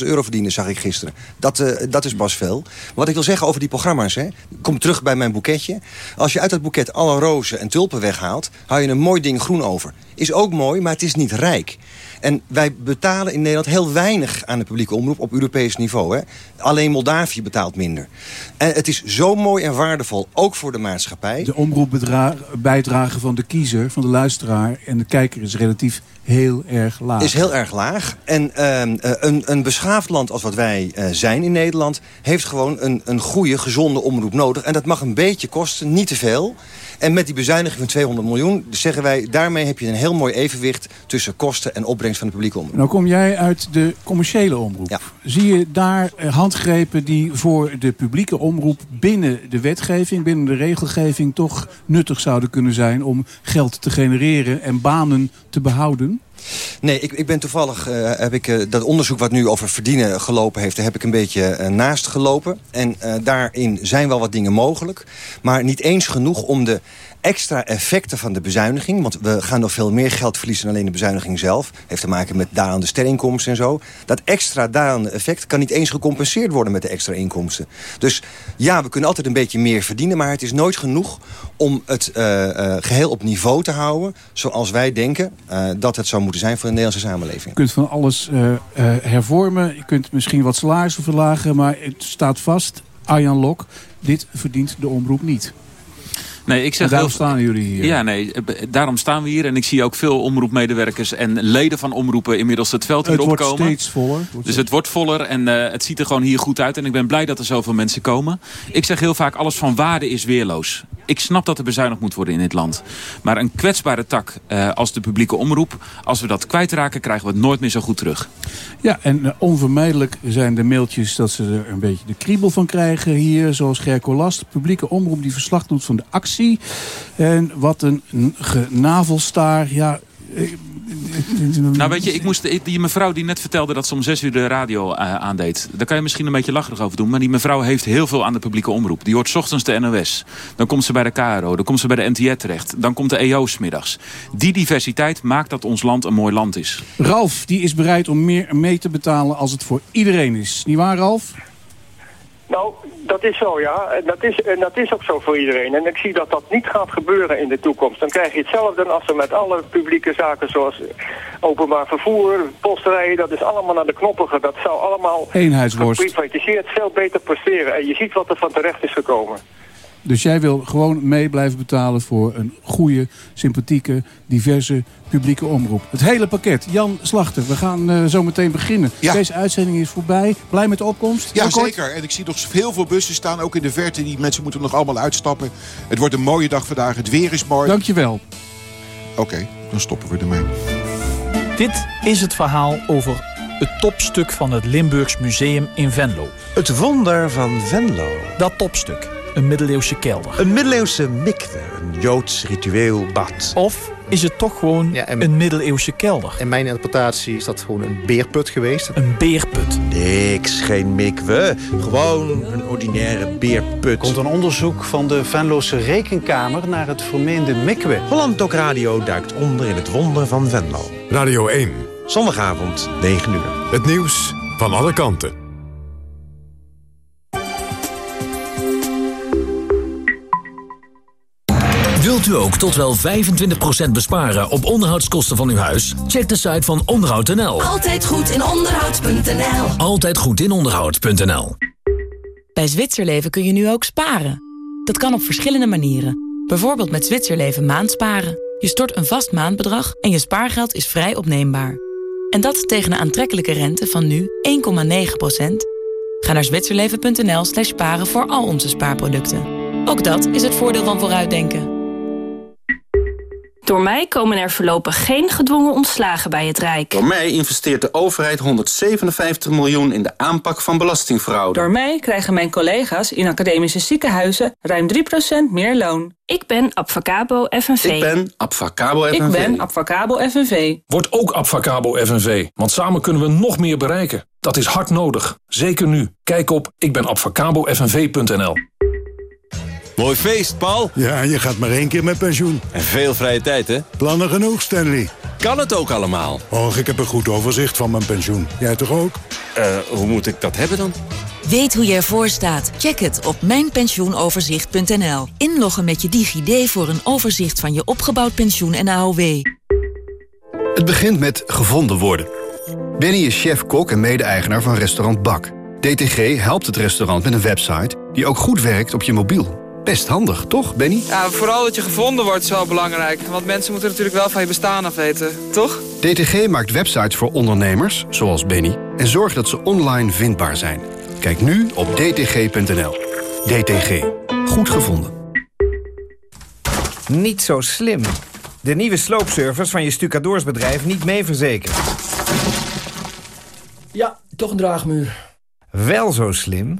500.000 euro verdiende, zag ik gisteren. Dat, eh, dat is pas veel. Wat ik wil zeggen over die programma's, hè. Kom terug bij mijn boeketje. Als je uit dat boeket alle rozen en tulpen weghaalt... hou je een mooi ding groen over. Is ook mooi, maar het is niet rijk. En wij betalen in Nederland heel weinig aan de publieke omroep op Europees niveau. Hè. Alleen Moldavië betaalt minder. En het is zo mooi en waardevol, ook voor de maatschappij. De omroepbijdrage van de kiezer, van de luisteraar en de kijker is relatief heel erg laag. Is heel erg laag. En ehm, eh, een, een beschaafd land als wat wij eh, zijn in Nederland... heeft gewoon een, een goede, gezonde omroep nodig. En dat mag een beetje kosten, niet te veel. En met die bezuiniging van 200 miljoen zeggen wij... daarmee heb je een heel mooi evenwicht tussen kosten en opbrengst van de publieke omroep. Nou kom jij uit de commerciële omroep. Zie je daar eh, handgrepen die voor de publieke omroep binnen de wetgeving, binnen de regelgeving toch nuttig zouden kunnen zijn om geld te genereren en banen te behouden? Nee, ik, ik ben toevallig, uh, heb ik uh, dat onderzoek wat nu over verdienen gelopen heeft... daar heb ik een beetje uh, naast gelopen. En daarin zijn wel wat dingen mogelijk. Maar niet eens genoeg om de extra effecten van de bezuiniging... want we gaan nog veel meer geld verliezen dan alleen de bezuiniging zelf. heeft te maken met dalende sterinkomsten en zo. Dat extra dalende effect kan niet eens gecompenseerd worden met de extra inkomsten. Dus ja, we kunnen altijd een beetje meer verdienen... maar het is nooit genoeg om het uh, uh, geheel op niveau te houden... zoals wij denken uh, dat het zou moeten zijn voor de Nederlandse samenleving. Je kunt van alles hervormen, je kunt misschien wat salarissen verlagen... maar het staat vast, Arjan Lok, dit verdient de omroep niet. Nee, ik zeg en daarom staan jullie hier. Ja, nee, daarom staan we hier. En ik zie ook veel omroepmedewerkers en leden van omroepen inmiddels het veld hier opkomen. Het wordt steeds voller. dus het wordt voller en uh, het ziet er gewoon hier goed uit. En ik ben blij dat er zoveel mensen komen. Ik zeg heel vaak, alles van waarde is weerloos. Ik snap dat er bezuinigd moet worden in dit land. Maar een kwetsbare tak uh, als de publieke omroep... als we dat kwijtraken, krijgen we het nooit meer zo goed terug. Ja, en uh, onvermijdelijk zijn de mailtjes dat ze er een beetje de kriebel van krijgen hier. Zoals Gerco Last, de publieke omroep die verslag doet van de actie. En wat een genavelstaar. Ja, nou weet je, ik moest, die mevrouw die net vertelde dat ze om zes uur de radio uh, aandeed. Daar kan je misschien een beetje lacherig over doen. Maar die mevrouw heeft heel veel aan de publieke omroep. Die hoort ochtends de NOS. Dan komt ze bij de KRO. Dan komt ze bij de NTR terecht. Dan komt de EO smiddags. Die diversiteit maakt dat ons land een mooi land is. Ralf, die is bereid om meer mee te betalen als het voor iedereen is. Niet waar Ralf? Nou, dat is zo, ja. En dat is, en dat is ook zo voor iedereen. En ik zie dat dat niet gaat gebeuren in de toekomst. Dan krijg je hetzelfde als we met alle publieke zaken zoals openbaar vervoer, posterijen, dat is allemaal naar de knoppen. Dat zou allemaal Eenheidsworst. geprivatiseerd veel beter presteren. En je ziet wat er van terecht is gekomen. Dus jij wil gewoon mee blijven betalen voor een goede, sympathieke, diverse publieke omroep. Het hele pakket. Jan Slachter, we gaan uh, zo meteen beginnen. Ja. Deze uitzending is voorbij. Blij met de opkomst? Ja, zeker. En ik zie nog heel veel bussen staan, ook in de verte. Die mensen moeten nog allemaal uitstappen. Het wordt een mooie dag vandaag. Het weer is mooi. Dankjewel. Oké, okay, dan stoppen we ermee. Dit is het verhaal over het topstuk van het Limburgs Museum in Venlo. Het wonder van Venlo. Dat topstuk. Een middeleeuwse kelder. Een middeleeuwse mikwe, een Joods ritueel bad. Of is het toch gewoon ja, en, een middeleeuwse kelder? In mijn interpretatie is dat gewoon een beerput geweest. Een beerput? Niks, geen mikwe. Gewoon een ordinaire beerput. Er komt een onderzoek van de Venlose Rekenkamer naar het vermeende mikwe. Holland Doc Radio duikt onder in het wonder van Venlo. Radio 1. Zondagavond, 9 uur. Het nieuws van alle kanten. Wilt u ook tot wel 25% besparen op onderhoudskosten van uw huis? Check de site van onderhoud.nl. Altijd goed in onderhoud.nl. Altijd goed in onderhoud.nl. Bij Zwitserleven kun je nu ook sparen. Dat kan op verschillende manieren. Bijvoorbeeld met Zwitserleven maandsparen. Je stort een vast maandbedrag en je spaargeld is vrij opneembaar. En dat tegen een aantrekkelijke rente van nu 1,9%. Ga naar zwitserleven.nl slash sparen voor al onze spaarproducten. Ook dat is het voordeel van vooruitdenken. Door mij komen er voorlopig geen gedwongen ontslagen bij het Rijk. Door mij investeert de overheid 157 miljoen in de aanpak van belastingfraude. Door mij krijgen mijn collega's in academische ziekenhuizen ruim 3% meer loon. Ik ben Abfacabo FNV. Ik ben Abfacabo FNV. Ik ben Abfacabo FNV. Word ook Abfacabo FNV, want samen kunnen we nog meer bereiken. Dat is hard nodig, zeker nu. Kijk op ikbenabfacabofnv.nl. Mooi feest, Paul. Ja, je gaat maar één keer met pensioen. En veel vrije tijd, hè? Plannen genoeg, Stanley. Kan het ook allemaal? Och, ik heb een goed overzicht van mijn pensioen. Jij toch ook? Uh, hoe moet ik dat hebben dan? Weet hoe je ervoor staat? Check het op mijnpensioenoverzicht.nl. Inloggen met je DigiD voor een overzicht van je opgebouwd pensioen en AOW. Het begint met gevonden worden. Benny is chef-kok en mede-eigenaar van restaurant Bak. DTG helpt het restaurant met een website die ook goed werkt op je mobiel. Best handig, toch, Benny? Ja, vooral dat je gevonden wordt is wel belangrijk. Want mensen moeten natuurlijk wel van je bestaan af weten, toch? DTG maakt websites voor ondernemers, zoals Benny... en zorgt dat ze online vindbaar zijn. Kijk nu op dtg.nl. DTG. Goed gevonden. Niet zo slim. De nieuwe sloopservice van je stucadoorsbedrijf niet mee verzekerd. Ja, toch een draagmuur. Wel zo slim.